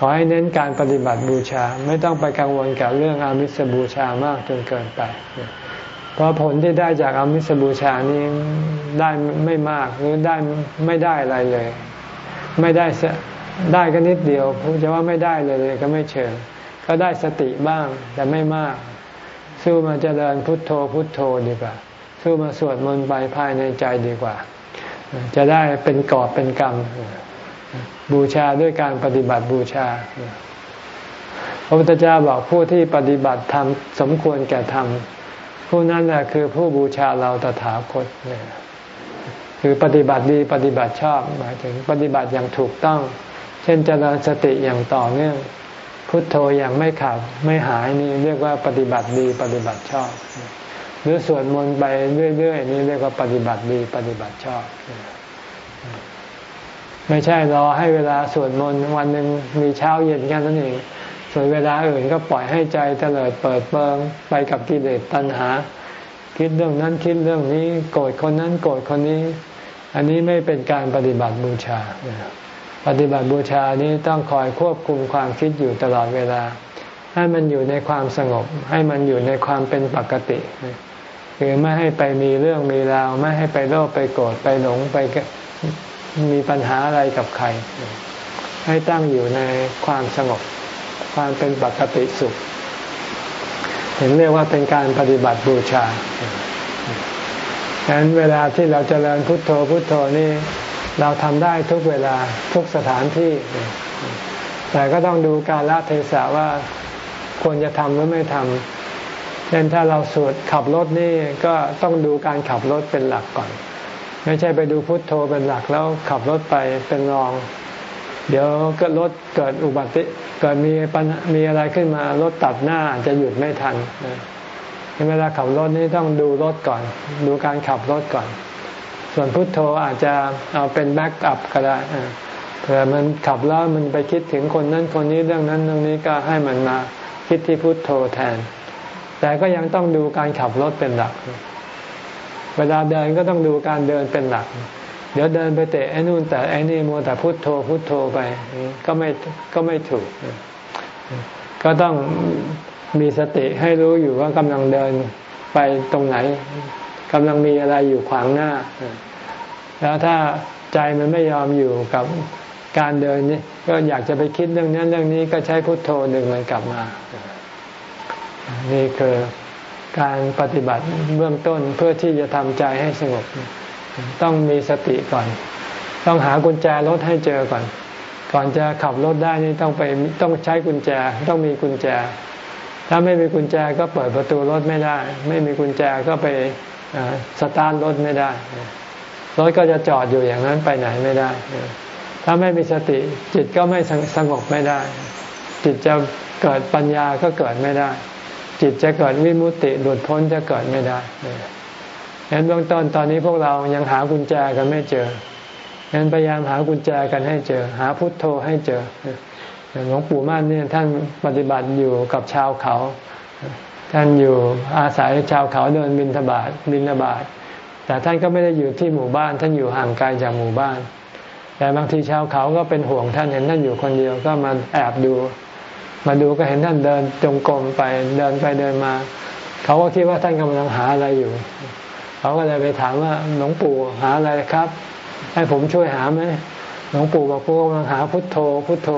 ขอให้เน้นการปฏิบัติบูชา ไม่ต้องไปกังวลกับเรื่องอามิสบูชามากจนเกินไป เพราะผลที่ได้จากอามิสบูชานี้ได้ไม่มากหรือได้ไม่ได้อะไรเลย ไม่ได้ได้ก็นิดเดียวผมจะว่าไม่ได้เลยเลยก็ไม่เชิง ก็ได้สติบ้างแต่ไม่มาก สู้มาเจริญพุทโธพุทโธดีกว่า สู้มาสวดมนต์ไปภายในใจดีกว่า จะได้เป็นกอบเป็นกรรม บูชาด้วยการปฏิบัติบูชา พระพุทธเจ้าบอกผู้ที่ปฏิบัติธรรมสมควรแก่ธรรมผู้นั้นแหละคือผู้บูชาเราตถาคตคือปฏิบัติดีปฏิบัติชอบหมายถึงปฏิบัติอย่างถูกต้อง เช่นเจริญสติอย่างต่อเนื่องพุทโธอย่างไม่ขาดไม่หายนี่เรียกว่าปฏิบัติดีปฏิบัติชอบ หรือสวดมนต์ไปเรื่อยๆนี่เรียกว่าปฏิบัติดีปฏิบัติชอบ ไม่ใช่รอให้เวลาสวดมนต์วันหนึ่งมีเช้าเย็นแค่นั้นเอง ส่วนเวลาอื่นก็ปล่อยให้ใจเตลิดเปิดเปิงไปกับกิเลสตัณหา คิดเรื่องนั้นคิดเรื่องนี้ โกรธคนนั้นโกรธคนนี้ อันนี้ไม่เป็นการปฏิบัติบูชา ปฏิบัติบูชานี้ต้องคอยควบคุมความคิดอยู่ตลอดเวลา ให้มันอยู่ในความสงบ ให้มันอยู่ในความเป็นปกติคือไม่ให้ไปมีเรื่องมีราว ไม่ให้ไปโลภไปโกรธไปหลงไป มีปัญหาอะไรกับใคร ให้ตั้งอยู่ในความสงบ ความเป็นปกติสุขถึงเรียกว่าเป็นการปฏิบัติบูชาดังนั้นเวลาที่เราจเจริญพุทโธพุทโธนี่เราทำได้ทุกเวลาทุกสถานที่ แต่ก็ต้องดูการละเทศะว่าควรจะทำหรือไม่ทำเช่นถ้าเราสวดขับรถนี่ก็ต้องดูการขับรถเป็นหลักก่อน ไม่ใช่ไปดูพุทโธเป็นหลักแล้วขับรถไปเป็นรอง เดี๋ยวก็รถเกิดอุบัติเกิดมีปัญมีอะไรขึ้นมารถตัดหน้าจะหยุดไม่ทันเวลาขับรถนี่ต้องดูรถก่อน ดูการขับรถก่อน ส่วนพุทโธอาจจะเอาเป็นแบ็กอัพก็ได้เผื่อมันขับแล้วมันไปคิดถึงคนนั้นคนนี้เรื่องนั้นเรื่องนี้ก็ให้มันมาคิดที่พุทโธแทน แต่ก็ยังต้องดูการขับรถเป็นหลัก เวลาเดินก็ต้องดูการเดินเป็นหลัก เดี๋ยวเดินไปเตะไอ้นู่นแต่ไอ้นี่มัวแต่พุโทโธพุโทโธไปก็ไม่ก็ไม่ถูก ก็ต้องมีสติให้รู้อยู่ว่ากำลังเดินไปตรงไหนกำลังมีอะไรอยู่ขวางหน้า แล้วถ้าใจมันไม่ยอมอยู่กับการเดินนี่ก็อยากจะไปคิดเรื่องนั้นเรื่องนี้ก็ใช้พุทโธดึงมันกลับมา นี่คือ การปฏิบัติเบื้องต้นเพื่อที่จะทำใจให้สงบ ต้องมีสติก่อน ต้องหากุญแจรถให้เจอก่อน ก่อนจะขับรถได้นี่ต้องไปต้องใช้กุญแจต้องมีกุญแจ ถ้าไม่มีกุญแจก็เปิดประตูรถไม่ได้ ไม่มีกุญแจก็ไปสตาร์ทรถไม่ได้รถก็จะจอดอยู่อย่างนั้นไปไหนไม่ได้ ถ้าไม่มีสติจิตก็ไม่สงบไม่ได้ จิตจะเกิดปัญญาก็เกิดไม่ได้ จิตจะเกิดวิมุตติหลุดพ้นจะเกิดไม่ได้เห็นเบื้องต้นตอนนี้พวกเรายังหากุญแจกันไม่เจองั้นพยายามหากุญแจกันให้เจอ หาพุทโธให้เจอหลวงปู่มั่นเนี่ยท่านปฏิบัติอยู่กับชาวเขา ท่านอยู่อาศัยชาวเขาเดินบินทบาทบินทบาทแต่ท่านก็ไม่ได้อยู่ที่หมู่บ้าน ท่านอยู่ห่างไกลจากหมู่บ้าน แต่บางทีชาวเขาก็เป็นห่วงท่านเห็นท่านอยู่คนเดียวก็มาแอบดู มาดูก็เห็นท่านเดินจงกรมไปเดินไปเดินมา เขาก็คิดว่าท่านกำลังหาอะไรอยู่ เขาก็เลยไปถามว่าหลวงปู่หาอะไรครับ ให้ผมช่วยหาไหมหลวงปู่บอกปู่กำลังหาพุทโธ พุทโธ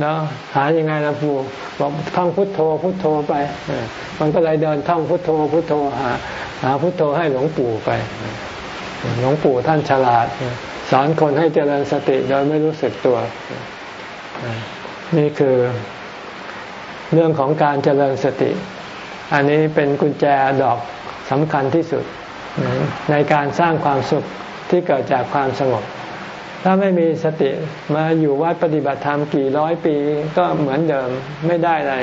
แล้วหายังไงล่ะปู่บอกท่องพุทโธ พุทโธไปมันก็เลยเดินท่องพุทโธ พุทโธหา หาพุทโธให้หลวงปู่ไปหลวงปู่ท่านฉลาด สอนคนให้เจริญสติโดยไม่รู้สึกตัว นี่คือ เรื่องของการเจริญสติ อันนี้เป็นกุญแจดอกสำคัญที่สุด ในการสร้างความสุขที่เกิดจากความสงบ ถ้าไม่มีสติมาอยู่วัดปฏิบัติธรรมกี่ร้อยปีก็เหมือนเดิมไม่ได้อะไร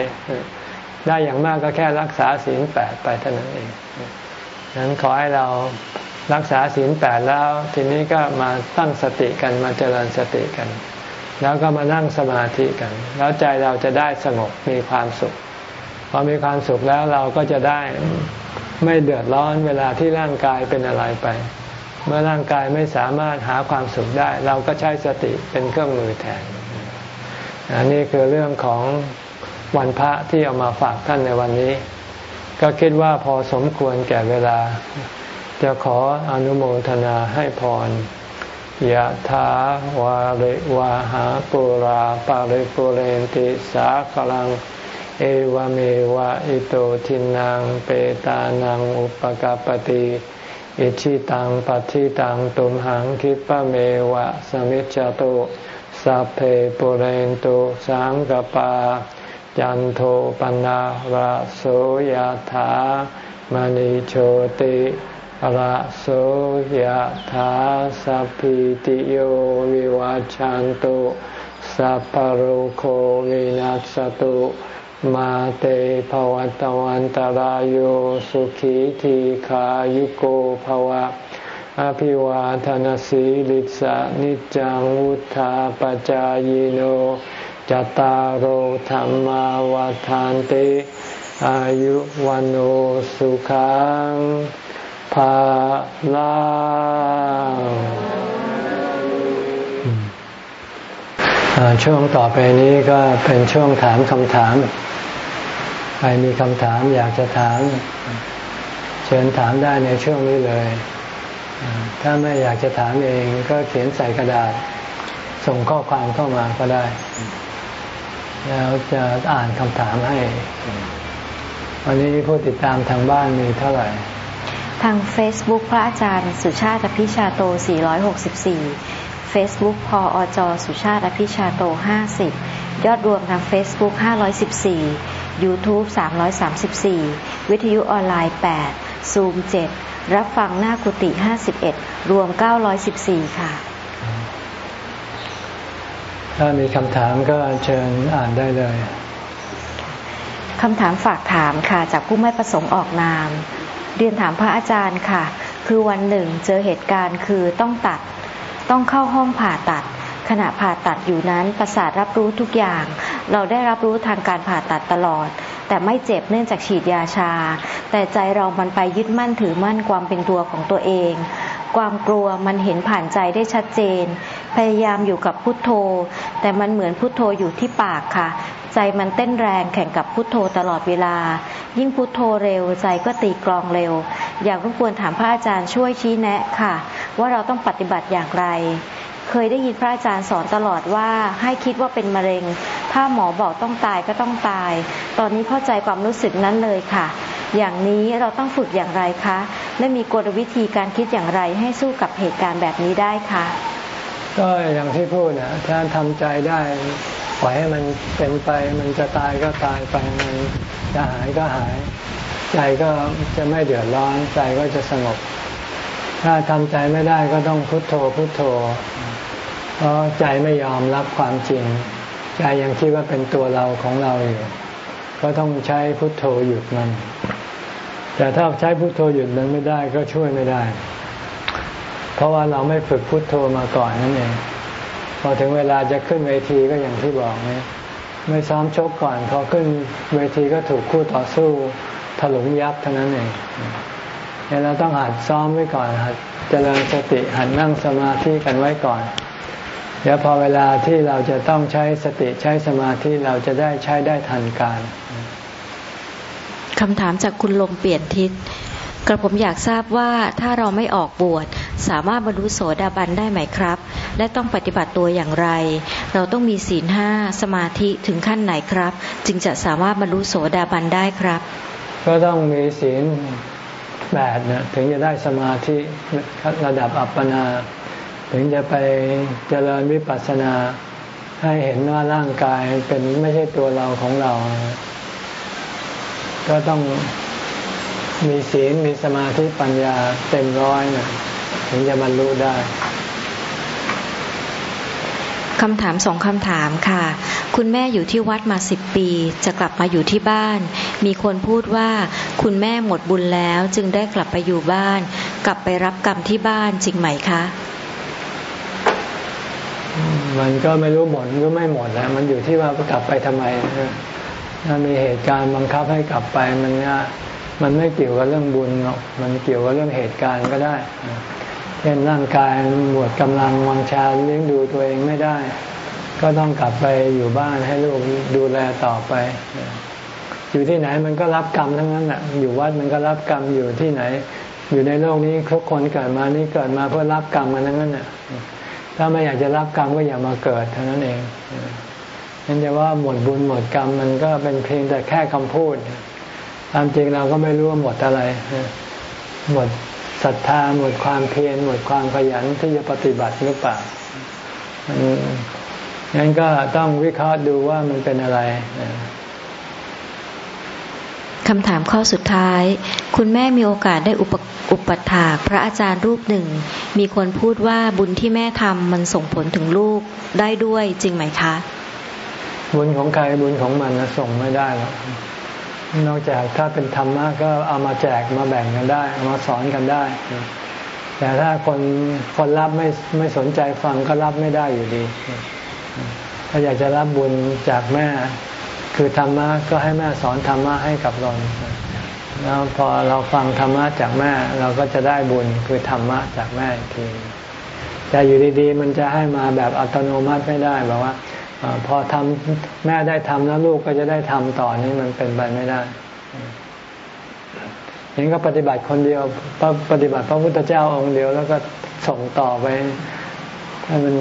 ได้อย่างมากก็แค่รักษาศีลแปดไปเท่านั้นเองนั้นขอให้เรารักษาศีลแปดแล้ว ทีนี้ก็มาตั้งสติกันมาเจริญสติกัน แล้วก็มานั่งสมาธิกัน แล้วใจเราจะได้สงบมีความสุข พอมีความสุขแล้วเราก็จะได้ไม่เดือดร้อนเวลาที่ร่างกายเป็นอะไรไป เมื่อร่างกายไม่สามารถหาความสุขได้ เราก็ใช้สติเป็นเครื่องมือแทนอันนี้คือเรื่องของวันพระที่เอามาฝากท่านในวันนี้ ก็คิดว่าพอสมควรแก่เวลา จะขออนุโมทนาให้พร ยะถาวาริวาหาปุราปาริปุเรนติสากลัง เอวเมวะอิโตทินังเปตานังอุปกาปติอิชิตังปัฏิตังตุมหังคิปะเมวะสมิจจโตสัพเพปุเรนตุสังกปา จันโทปนะระโสยธามณิโชติ ระโสยธาสัพพิติโยวิวัจจันตุสัพพโรโควินัสตุมาเตภวัตวันตารโยสุขีทีขายุโกภวะ อภิวาทานสีลิสานิจังวุธาปจายโนจตารโหธรรมวาทานติ อายุวันโอสุขัง ภาลาช่วงต่อไปนี้ก็เป็นช่วงถามคำถาม ใครมีคำถามอยากจะถาม เชิญถามได้ในช่วงนี้เลย ถ้าไม่อยากจะถามเองก็เขียนใส่กระดาษ ส่งข้อความเข้ามาก็ได้ แล้วจะอ่านคำถามให้ วันนี้ผู้ติดตามทางบ้านมีเท่าไหร่ ทาง Facebook พระอาจารย์ สุชาติพิชาโต 464 Facebook พออจสุชาติพิชาโต 50 ยอดรวมทาง Facebook 514 YouTube 334 วิทยุออนไลน์ 8 Zoom 7 รับฟังหน้ากุฏิ51 รวม 914 ค่ะ ถ้ามีคำถามก็เชิญอ่านได้เลย คำถามฝากถามค่ะ จากผู้ไม่ประสงค์ออกนาม เรียนถามพระอาจารย์ค่ะ คือวันหนึ่งเจอเหตุการณ์คือต้องตัด ต้องเข้าห้องผ่าตัด ขณะผ่าตัดอยู่นั้นประสาทรับรู้ทุกอย่าง เราได้รับรู้ทางการผ่าตัดตลอด แต่ไม่เจ็บเนื่องจากฉีดยาชา แต่ใจเรามันไปยึดมั่นถือมั่นความเป็นตัวของตัวเอง ความกลัวมันเห็นผ่านใจได้ชัดเจน พยายามอยู่กับพุทโธ แต่มันเหมือนพุทโธอยู่ที่ปากค่ะ ใจมันเต้นแรงแข่งกับพุทโธตลอดเวลา ยิ่งพุทโธเร็วใจก็ตีกลองเร็ว อยากรบกวนถามพระอาจารย์ช่วยชี้แนะค่ะ ว่าเราต้องปฏิบัติอย่างไร เคยได้ยินพระอาจารย์สอนตลอดว่าให้คิดว่าเป็นมะเร็ง ถ้าหมอบอกต้องตายก็ต้องตาย ตอนนี้เข้าใจความรู้สึกนั้นเลยค่ะ อย่างนี้เราต้องฝึกอย่างไรคะ และมีกลวิธีการคิดอย่างไรให้สู้กับเหตุการณ์แบบนี้ได้คะก็อย่างที่พูดนะถ้าทำใจได้ปล่อยให้มันเป็นไป มันจะตายก็ตายไปมันจะหายก็หาย ใจก็จะไม่เดือดร้อนใจก็จะสงบ ถ้าทำใจไม่ได้ก็ต้องพุโทโธพุโทโธ เพราะใจไม่ยอมรับความจริง ใจยังคิดว่าเป็นตัวเราของเราอยู่ ก็ต้องใช้พุทโธหยุดมัน แต่ถ้าใช้พุทโธหยุดมันไม่ได้ก็ช่วยไม่ได้ เพราะว่าเราไม่ฝึกพุทโธมาก่อนนั่นเอง พอถึงเวลาจะขึ้นเวทีก็อย่างที่บอกนี่ไม่ซ้อมชกก่อนพอขึ้นเวทีก็ถูกคู่ต่อสู้ถลุงยับเท่านั้นเองเนี่ยเราต้องหัดซ้อมไว้ก่อนหัดเจริญสติหัดนั่งสมาธิกันไว้ก่อน ดี๋ยวพอเวลาที่เราจะต้องใช้สติใช้สมาธิเราจะได้ใช้ได้ทันการคำถามจากคุณลมเปลี่ยนทิศกระผมอยากทราบว่าถ้าเราไม่ออกบวชสามารถบรรลุโสดาบันได้ไหมครับ และต้องปฏิบัติตัวอย่างไร เราต้องมีศีลห้าสมาธิถึงขั้นไหนครับ จึงจะสามารถบรรลุโสดาบันได้ครับ ก็ต้องมีศีลแปดนะถึงจะได้สมาธิระดับอัปปนา ถึงจะไปเจริญวิปัสสนา ให้เห็นว่าร่างกายเป็นไม่ใช่ตัวเราของเรา ก็ต้องมีศีลมีสมาธิปัญญาเต็มร้อยนะถึงจะบรรลุได้คำถามสองคำถามค่ะ คุณแม่อยู่ที่วัดมาสิบปี จะกลับมาอยู่ที่บ้าน มีคนพูดว่าคุณแม่หมดบุญแล้วจึงได้กลับไปอยู่บ้าน กลับไปรับกรรมที่บ้านจริงไหมคะ มันก็ไม่รู้หมดก็ไม่หมดแล้วมันอยู่ที่ว่ากลับไปทำไมถ้ามีเหตุการณ์บังคับให้กลับไปมันมันไม่เกี่ยวกับเรื่องบุญหรอกมันเกี่ยวกับเรื่องเหตุการณ์ก็ได้เช่นร่างกายหมดกำลังวังชาเลี้ยงดูตัวเองไม่ได้ ก็ต้องกลับไปอยู่บ้านให้ลูกดูแลต่อไป อยู่ที่ไหนมันก็รับกรรมทั้งนั้นแหละอยู่วัดมันก็รับกรรมอยู่ที่ไหน อยู่ในโลกนี้ทุกคนเกิดมานี่เกิดมาเพื่อรับกรรมมันทั้งนั้นแหละ ถ้าไม่อยากจะรับกรรมก็อย่ามาเกิดเท่านั้นเองนั่นจะว่าหมดบุญหมดกรรมมันก็เป็นเพียงแต่แค่คำพูดตามจริงเราก็ไม่รู้ว่าหมดอะไร หมดศรัทธาหมดความเพียรหมดความขยันที่จะปฏิบัติหรือเปล่างั้นก็ต้องวิเคราะห์ดูว่ามันเป็นอะไร คำถามข้อสุดท้าย คุณแม่มีโอกาสได้อุปอุปถากพระอาจารย์รูปหนึ่ง มีคนพูดว่าบุญที่แม่ทำมันส่งผลถึงลูกได้ด้วยจริงไหมคะ บุญของใครบุญของมันนะส่งไม่ได้หรอกนอกจากถ้าเป็นธรรมะก็เอามาแจกมาแบ่งกันได้ เอามาสอนกันได้ แต่ถ้าคนคนรับไม่ไม่สนใจฟังก็รับไม่ได้อยู่ดี ถ้าอยากจะรับบุญจากแม่ คือธรรมะก็ให้แม่สอนธรรมะให้กับเราแล้วพอเราฟังธรรมะจากแม่เราก็จะได้บุญคือธรรมะจากแม่อีกทีแต่อยู่ดีๆ มันจะให้มาแบบอัตโนมัติไม่ได้แบบว่าพอทำแม่ได้ทำแล้วลูกก็จะได้ทำต่อนี่มันเป็นไปไม่ได้ยังก็ปฏิบัติคนเดียวปฏิบัติพระพุทธเจ้าองค์เดียว แล้วก็ส่งต่อไปให้มัน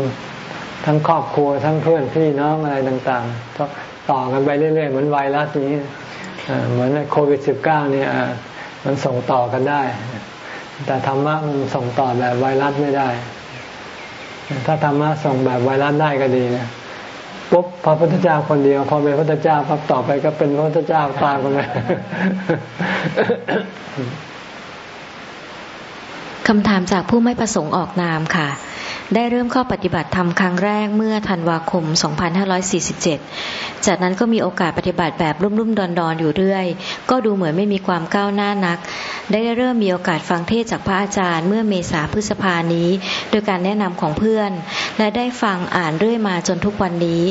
ทั้งครอบครัวทั้งเพื่อนพี่น้องอะไรต่างๆ ต่อกันไปเรื่อยๆเหมือนไวรัสนี้เหมือนโควิดสิบเก้าเนี่ยมันส่งต่อกันได้ แต่ธรรมะมันส่งต่อแบบไวรัสไม่ได้ ถ้าธรรมะส่งแบบไวรัสได้ก็ดีนะปุ๊บพระพุทธเจ้าคนเดียว พอเป็นพระพุทธเจ้าปั๊บต่อไปก็เป็นพระพุทธเจ้าตามกันไป คำถามจากผู้ไม่ประสงค์ออกนามค่ะ ได้เริ่มข้าปฏิบัติธรรมครั้งแรกเมื่อธันวาคม 2547 จากนั้นก็มีโอกาสปฏิบัติแบบรุ่มๆดอนๆอยู่เรื่อย ก็ดูเหมือนไม่มีความก้าวหน้านัก ได้เริ่มมีโอกาสฟังเทศจากพระอาจารย์เมื่อเมษาพฤษภานี้ โดยการแนะนำของเพื่อน และได้ฟังอ่านเรื่อยมาจนทุกวันนี้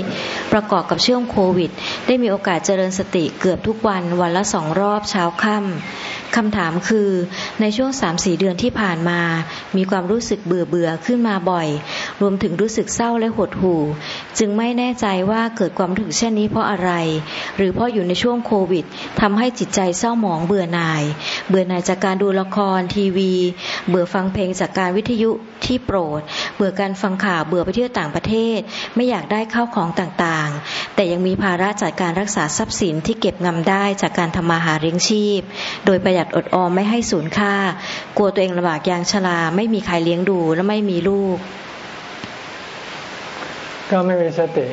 ประกอบกับช่วงโควิด ได้มีโอกาสเจริญสติเกือบทุกวันวันละสองรอบเช้าค่ำคำถามคือในช่วงสามสี่เดือนที่ผ่านมา มีความรู้สึกเบื่อเบื่อขึ้นมาบ่อย รวมถึงรู้สึกเศร้าและหดหู่ จึงไม่แน่ใจว่าเกิดความถึกเช่นนี้เพราะอะไร หรือเพราะอยู่ในช่วงโควิดทำให้จิตใจเศร้าหมองเบื่อหน่าย เบื่อหน่ายจากการดูละครทีวี เบื่อฟังเพลงจากการวิทยุที่โปรด เบื่อการฟังข่าวเบื่อไปเที่ยวต่างประเทศ ไม่อยากได้ข้าวของต่างๆ แต่ยังมีภาระจากการรักษาทรัพย์สินที่เก็บงำได้จากการทำมาหาเลี้ยงชีพ โดยประหยัดอดออมไม่ให้สูญค่า กลัวตัวเองลำบากยางชราไม่มีใครเลี้ยงดูและไม่มีลูก ก็ไม่มีสติ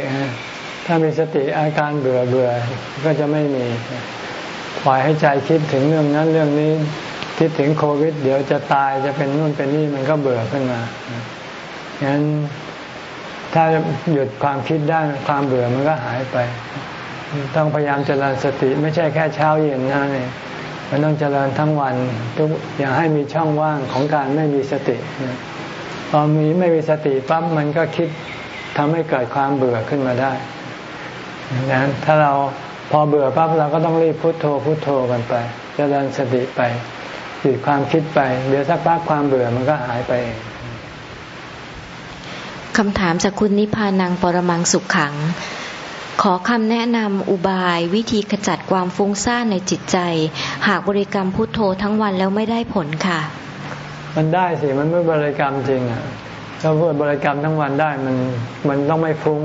ถ้ามีสติอาการเบื่อเบื่อก็จะไม่มีปล่อยให้ใจคิดถึงเรื่องนั้นเรื่องนี้ คิดถึงโควิด เดี๋ยวจะตายจะเป็นนู่นเป็นนี่มันก็เบื่อขึ้นมางั้นถ้าหยุดความคิดได้ความเบื่อมันก็หายไป ต้องพยายามเจริญสติ ไม่ใช่แค่เช้าเย็นนะเนี่ยมันต้องเจริญทั้งวันทุกอย่าให้มีช่องว่างของการไม่มีสติพอมีไม่มีสติปั๊บมันก็คิดทำให้เกิดความเบื่อขึ้นมาได้นั้นถ้าเราพอเบื่อปั๊บเราก็ต้องรีบพุโทโธพุโทโธกันไป เจริญสติไป หยุดความคิดไป เดี๋ยวสักพักความเบื่อมันก็หายไปเองคำถามจากคุณนิพานังปรมังสุขขัง ขอคำแนะนำอุบายวิธีขจัดความฟุ้งซ่านในจิตใจ หากบริกรรมพุทโธทั้งวันแล้วไม่ได้ผลค่ะ มันได้สิ มันไม่บริกรรมจริงอะถ้าพูดบริกรรมทั้งวันได้มันมันต้องไม่ฟุ้ง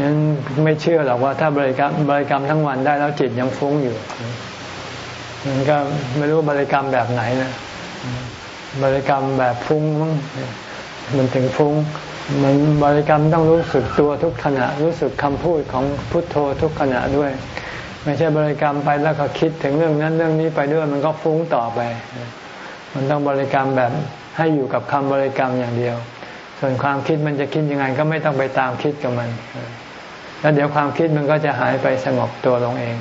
นั้นไม่เชื่อหรอกว่าถ้าบริกรรมบริกรรมทั้งวันได้แล้วจิตยังฟุ้งอยู่ มันก็ไม่รู้บริกรรมแบบไหนนะ บริกรรมแบบฟุ้งมั้งมันถึงฟุ้ง มันบริกรรมต้องรู้สึกตัวทุกขณะ รู้สึกคำพูดของพุทโธทุกขณะด้วย ไม่ใช่บริกรรมไปแล้วก็คิดถึงเรื่องนั้นเรื่องนี้ไปด้วยมันก็ฟุ้งต่อไป มันต้องบริกรรมแบบให้อยู่กับคำบริกรรมอย่างเดียว ส่วนความคิดมันจะคิดยังไงก็ไม่ต้องไปตามคิดกับมัน แล้วเดี๋ยวความคิดมันก็จะหายไปสงบตัวลงเอง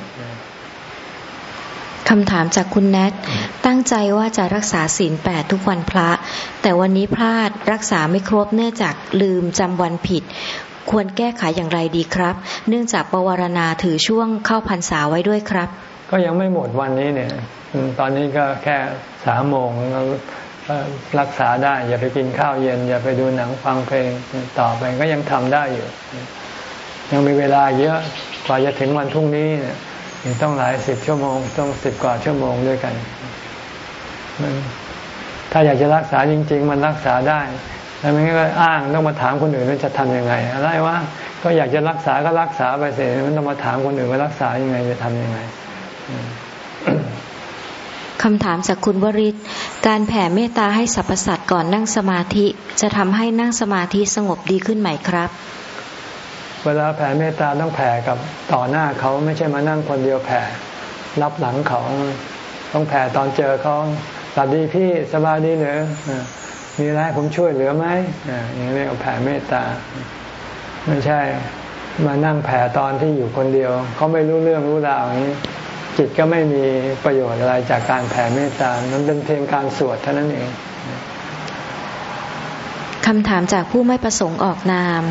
คำถามจากคุณแนทตั้งใจว่าจะรักษาศีลแปดทุกวันพระ แต่วันนี้พลาดรักษาไม่ครบเนื่องจากลืมจำวันผิด ควรแก้ไขอย่างไรดีครับ เนื่องจากปวารณาถือช่วงเข้าพรรษาไว้ด้วยครับ ก็ยังไม่หมดวันนี้เนี่ย ตอนนี้ก็แค่สามโมงรักษาได้ อย่าไปกินข้าวเย็น อย่าไปดูหนังฟังเพลงต่อไปก็ยังทำได้อยู่ ยังมีเวลาเยอะกว่าจะถึงวันพรุ่งนี้เนี่ย ต้องหลายสิบชั่วโมง ต้องสิบกว่าชั่วโมงด้วยกันมัน ถ้าอยากจะรักษาจริง ๆ มันรักษาได้แล้วมันก็อ้างต้องมาถามคนอื่นว่าจะทํำยังไง อะไรวะก็อยากจะรักษาก็รักษาไปเสียมันต้องมาถามคนอื่นว่ารักษายังไงจะทํำยังไงคำถามจากคุณวริศการแผ่เมตตาให้สรรพสัตว์ก่อนนั่งสมาธิ จะทำให้นั่งสมาธิสงบดีขึ้นไหมครับ เวลาแผ่เมตตาต้องแผ่กับต่อหน้าเขาไม่ใช่มานั่งคนเดียวแผ่รับหลังเขาต้องแผ่ตอนเจอเขาสวัสดีพี่สบายดีเหรอมีอะไรผมช่วยเหลือไหมอย่างนี้เรียกว่าแผ่เมตตา ไม่ใช่มานั่งแผ่ตอนที่อยู่คนเดียว เขาไม่รู้เรื่องรู้ราวอย่างนี้ จิตก็ไม่มีประโยชน์อะไรจากการแผ่เมตตา มันเป็นเพียงการสวดเท่านั้นเองคำถามจากผู้ไม่ประสงค์ออกนาม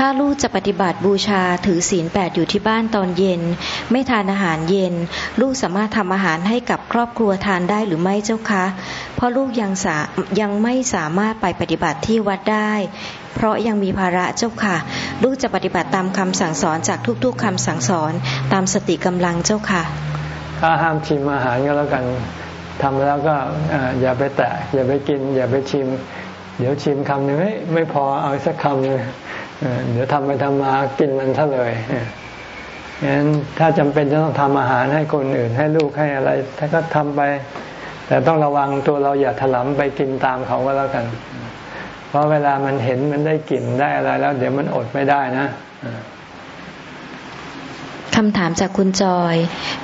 ถ้าลูกจะปฏิบัติบูชาถือศีลแปดอยู่ที่บ้านตอนเย็น ไม่ทานอาหารเย็น ลูกสามารถทำอาหารให้กับครอบครัวทานได้หรือไม่เจ้าคะ เพราะลูกยังสายังไม่สามารถไปปฏิบัติที่วัดได้ เพราะยังมีภาระเจ้าค่ะ ลูกจะปฏิบัติตามคำสั่งสอนจากทุกๆคำสั่งสอนตามสติกำลังเจ้าค่ะถ้าห้ามชิมอาหารก็แล้วกันทำแล้วก็อย่าไปแตะอย่าไปกิน อย่าไปชิม เดี๋ยวชิมคำหนึ่งไม่พอเอาสักคำหนึ่ง เดี๋ยวทำไปทำมากินมันซะเลยงั้นถ้าจำเป็นจะต้องทำอาหารให้คนอื่น ให้ลูกให้อะไรถ้าก็ทำไป แต่ต้องระวังตัวเราอย่าถลำไปกินตามเขาก็แล้วกัน เพราะเวลามันเห็นมันได้กลิ่นได้อะไรแล้ว เดี๋ยวมันอดไม่ได้นะคำถามจากคุณจอย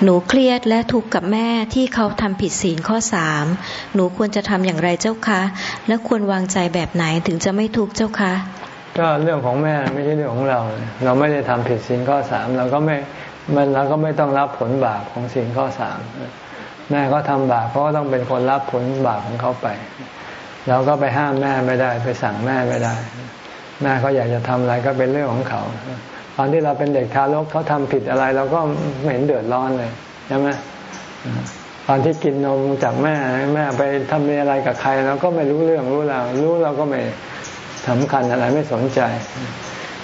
หนูเครียดและทุกข์กับแม่ที่เขาทำผิดศีลข้อสาม หนูควรจะทำอย่างไรเจ้าคะ และควรวางใจแบบไหนถึงจะไม่ทุกข์เจ้าคะ ก็เรื่องของแม่ไม่ใช่เรื่องของเรา เราไม่ได้ทำผิดสิ่งข้อสามเราก็ไม่มันเราก็ไม่ต้องรับผลบาปของสิ่งข้อสามแม่ก็ทำบาปเขาก็ต้องเป็นคนรับผลบาปของเขาไป เราก็ไปห้ามแม่ไม่ได้ ไปสั่งแม่ไม่ได้ แม่เขาอยากจะทำอะไรก็เป็นเรื่องของเขา ตอนที่เราเป็นเด็กทารกเขาทำผิดอะไรเราก็ไม่เห็นเดือดร้อนเลยใช่ไหมตอนที่กินนมจากแม่แม่ไปทำอะไรกับใครเราก็ไม่รู้เรื่องรู้ราวรู้เราก็ไม่ สำคัญอะไรไม่สนใจ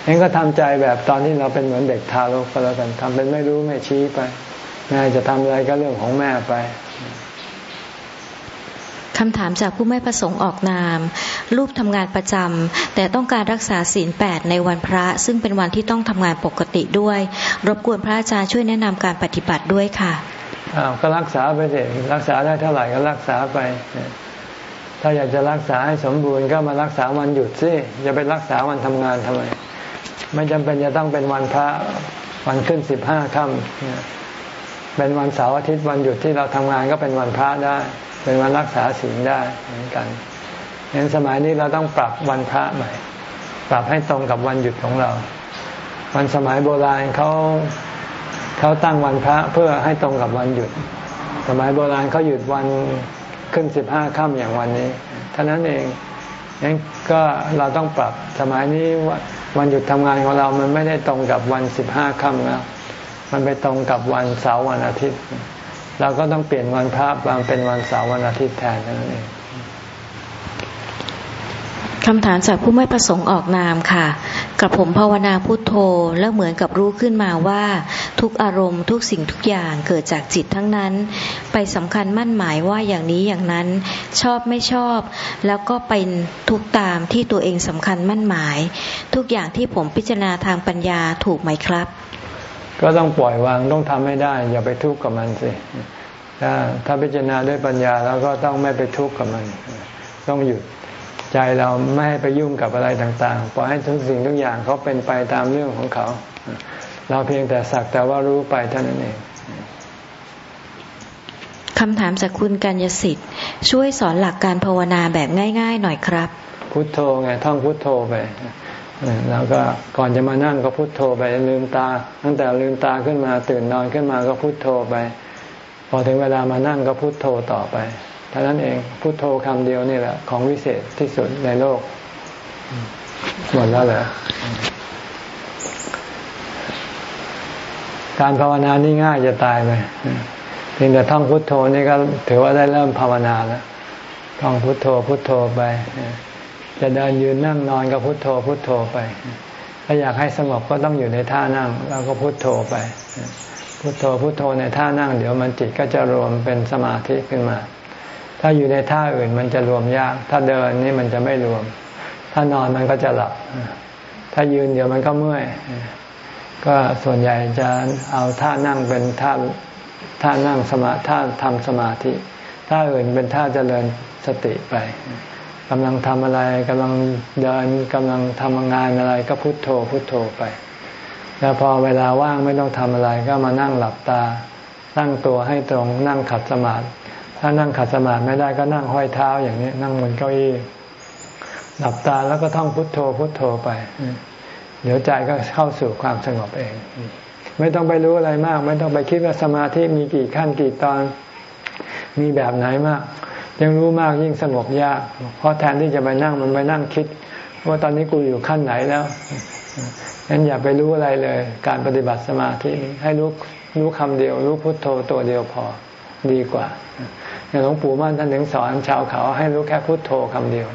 เองก็ทำใจแบบตอนที่เราเป็นเหมือนเด็กทารกก็แล้วกันทำเป็นไม่รู้ไม่ชี้ไปแม่จะทำอะไรก็เรื่องของแม่ไปคำถามจากผู้ไม่ประสงค์ออกนาม รูปทำงานประจำแต่ต้องการรักษาศีลแปดในวันพระ ซึ่งเป็นวันที่ต้องทำงานปกติด้วย รบกวนพระอาจารย์ช่วยแนะนำการปฏิบัติด้วยค่ะอ้าวก็รักษาไปเถอะรักษาได้เท่าไหร่ก็รักษาไป ถ้าอยากจะรักษาให้สมบูรณ์ก็มารักษาวันหยุดสิจะไปรักษาวันทำงานทำไม ไม่จำเป็นจะต้องเป็นวันพระวันขึ้นสิบห้าค่ำเป็นวันเสาร์อาทิตย์วันหยุดที่เราทำงานก็เป็นวันพระได้ เป็นวันรักษาศีลได้เหมือนกันเห็นสมัยนี้เราต้องปรับวันพระใหม่ ปรับให้ตรงกับวันหยุดของเรา วันสมัยโบราณเขาเขาตั้งวันพระเพื่อให้ตรงกับวันหยุด สมัยโบราณเขาหยุดวัน ขึ้นสิบห้าค่ำอย่างวันนี้เท่านั้นเองงั้นก็เราต้องปรับสมัยนี้วันหยุดทำงานของเรามันไม่ได้ตรงกับวันสิบห้าค่ำแล้วมันไปตรงกับวันเสาร์วันอาทิตย์ เราก็ต้องเปลี่ยนวันพระบางเป็นวันเสาร์วันอาทิตย์แทนนั่นเอง คำถามจากผู้ไม่ประสงค์ออกนามค่ะ กับผมภาวนาพุทโธแล้วเหมือนกับรู้ขึ้นมาว่า ทุกอารมณ์ทุกสิ่งทุกอย่างเกิดจากจิตทั้งนั้น ไปสำคัญมั่นหมายว่าอย่างนี้อย่างนั้น ชอบไม่ชอบ แล้วก็เป็นทุกตามที่ตัวเองสำคัญมั่นหมาย ทุกอย่างที่ผมพิจารณาทางปัญญาถูกไหมครับ ก็ต้องปล่อยวางต้องทำให้ได้ อย่าไปทุกข์กับมันสิถ้าถ้าพิจารณาด้วยปัญญาแล้วก็ต้องไม่ไปทุกข์กับมัน ต้องหยุด ใจเราไม่ให้ไปยุ่งกับอะไรต่างๆ ปล่อยให้ทุกสิ่งทุกอย่างเขาเป็นไปตามเรื่องของเขา เราเพียงแต่สักแต่ว่ารู้ไปเท่านั้นเองคำถามจากคุณกัญญสิทธิ์ ช่วยสอนหลักการภาวนาแบบง่าย ๆ หน่อยครับ พุทโธไงท่องพุทโธไปแล้วก็ก่อนจะมานั่งก็พุทโธไปลืมตา ตั้งแต่ลืมตาขึ้นมาตื่นนอนขึ้นมาก็พุทโธไป พอถึงเวลามานั่งก็พุทโธต่อไปเท่านั้นเองพุโทโธคำเดียวนี่แหละ ของวิเศษที่สุดในโลก หมดแล้วเหรอการภาวนานี่ง่ายจะตายไปเพียงแต่ท่องพุทโธนี่ก็ถือว่าได้เริ่มภาวนาแล้วท่องพุทโธพุทโธไป จะเดินยืนนั่งนอนก็พุทโธพุทโธไป ถ้าอยากให้สงบก็ต้องอยู่ในท่านั่ง แล้วก็พุทโธไป พุทโธพุทโธในท่านั่ง เดี๋ยวมันจิตก็จะรวมเป็นสมาธิขึ้นมา ถ้าอยู่ในท่าอื่นมันจะรวมยาก ถ้าเดินนี่มันจะไม่รวม ถ้านอนมันก็จะหลับ ถ้ายืนเดี๋ยวมันก็เมื่อย ก็ส่วนใหญ่จะเอาท่านั่งเป็นท่าท่านั่งสมาท่าทำสมาธิ ท่าอื่นเป็นท่าเจริญสติไปกำลังทำอะไรกำลังเดินกำลังทำงานอะไรก็พุโทโธพุโทโธไป แล้วพอเวลาว่างไม่ต้องทำอะไรก็มานั่งหลับตา ตั้งตัวให้ตรงนั่งขัดสมาธิ ถ้านั่งขัดสมาธิไม่ได้ก็นั่งห้อยเท้าอย่างนี้ นั่งบนเก้าอี้หลับตาแล้วก็ท่องพุทโธพุทโธไป เดี๋ยวใจก็เข้าสู่ความสงบเอง ไม่ต้องไปรู้อะไรมาก ไม่ต้องไปคิดว่าสมาธิมีกี่ขั้นกี่ตอน มีแบบไหนมาก ยังรู้มากยิ่งสงบยาก เพราะแทนที่จะไปนั่งมันไปนั่งคิด ว่าตอนนี้กูอยู่ขั้นไหนแล้วงั้นอย่าไปรู้อะไรเลย การปฏิบัติสมาธิให้รู้รู้คำเดียว รู้พุทโธตัวเดียวพอดีกว่า หลวงปู่มั่นท่านถึงสอนชาวเขาให้รู้แค่พุทโธคำเดียว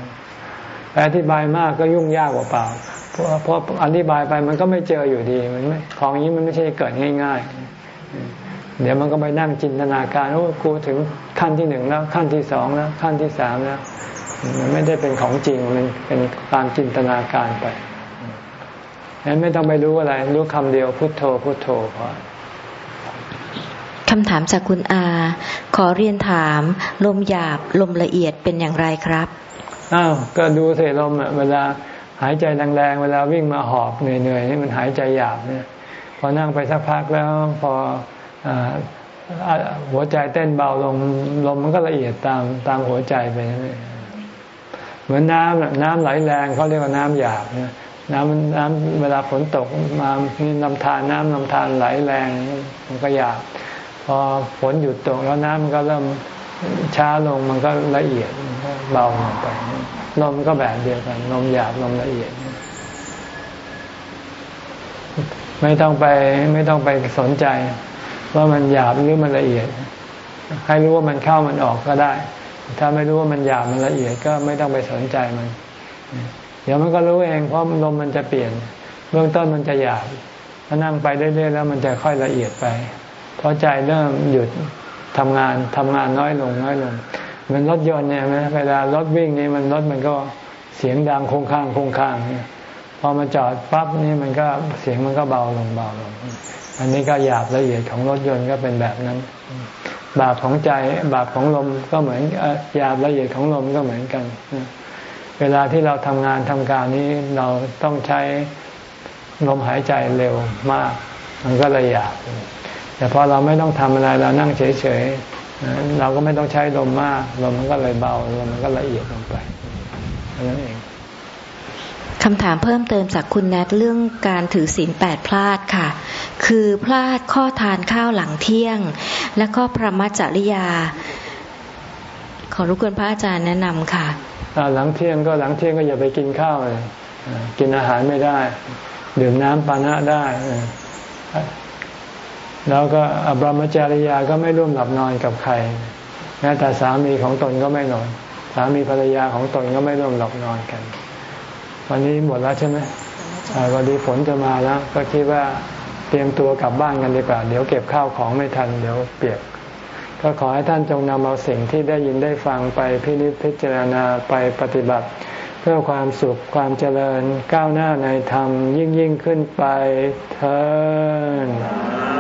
แต่อธิบายมากก็ยุ่งยากกว่าเปล่า เพราะเพราะอธิบายไปมันก็ไม่เจออยู่ดีมันไม่ของนี้มันไม่ใช่เกิดง่าย ๆ เดี๋ยวมันก็ไปนั่งจินตนาการโอ้กูถึงขั้นที่หนึ่งแล้วขั้นที่สองแล้วขั้นที่สามแล้ว มันไม่ได้เป็นของจริงมันเป็นตามจินตนาการไปงั้นไม่ต้องไปรู้อะไร รู้คำเดียวพุทโธพุทโธพอ คำถามจากคุณอา ขอเรียนถาม ลมหยาบ ลมละเอียดเป็นอย่างไรครับ อ้าว ก็ดูเสลมเวลาหายใจแรงๆ เวลาวิ่งมาหอบเหนื่อยๆนี่มันหายใจหยาบเนี่ยพอนั่งไปสักพักแล้วพอหัวใจเต้นเบาลงลมมันก็ละเอียดตามตามหัวใจไปเหมือนน้ำน้ำไหลแรงเขาเรียกว่าน้ำหยาบเนี่ยน้ำน้ำเวลาฝนตกมามีลำธารน้ำลำธารไหลแรงมันก็หยาบ พอฝนหยุดตกแล้วน้ำมันก็เริ่มช้าลงมันก็ละเอียดเบาลงไปลมก็แบบเดียวกันลมหยาบลมละเอียด ไม่ต้องไปไม่ต้องไปสนใจ ว่ามันหยาบหรือมันละเอียด ให้รู้ว่ามันเข้ามันออกก็ได้ ถ้าไม่รู้ว่ามันหยาบมันละเอียดก็ไม่ต้องไปสนใจมัน เดี๋ยวมันก็รู้เองเพราะลมมันจะเปลี่ยน เบื้องต้นมันจะหยาบถ้านั่งไปเรื่อยๆแล้วมันจะค่อยละเอียดไป พอใจเริ่มหยุดทำงานทำงานน้อยลงน้อยลงเหมือนรถยนต์เนี่ยไหมเวลารถวิ่งนี่มันรถมันก็เสียงดังคงค้างคงค้างเนี่ยพอมาจอดปั๊บนี่มันก็เสียงมันก็เบาลงเบาลง อันนี้ก็หยาบละเอียดของรถยนต์ก็เป็นแบบนั้น บาปของใจบาปของลมก็เหมือนหยาบละเอียดของลมก็เหมือนกัน เวลาที่เราทำงานทำการนี้เราต้องใช้ลมหายใจเร็วมาก มันก็เลยหยาบ แต่พอเราไม่ต้องทำอะไรเรานั่งเฉยๆเราก็ไม่ต้องใช้ลมมากลมมันก็เลยเบาลมมันก็ละเอียดลงไปนั่นเองคำถามเพิ่มเติมจากคุณแนทเรื่องการถือศีลแปดพลาดค่ะ คือพลาดข้อทานข้าวหลังเที่ยง และก็พระมัจจริยา ขอรุกวนพระอาจารย์แนะนำค่ะหลังเที่ยงก็หลังเที่ยงก็อย่าไปกินข้าวเลยกินอาหารไม่ได้ ดื่มน้ำปานะได้ แล้วก็อบรมจริยาก็ไม่ร่วมหลับนอนกับใครแม้แต่สามีของตนก็ไม่นอน สามีภรรยาของตนก็ไม่ร่วมหลับนอนกัน วันนี้หมดแล้วใช่ไหมวันนี้ฝนจะมาแล้ว ก็คิดว่าเตรียมตัวกลับบ้านกันดีกว่า เดี๋ยวเก็บข้าวของไม่ทัน เดี๋ยวเปียก ก็ขอให้ท่านจงนำเอาสิ่งที่ได้ยินได้ฟังไปพินิจพิจารณาไปปฏิบัติ เพื่อความสุขความเจริญก้าวหน้าในธรรมยิ่งยิ่งขึ้นไปเถิด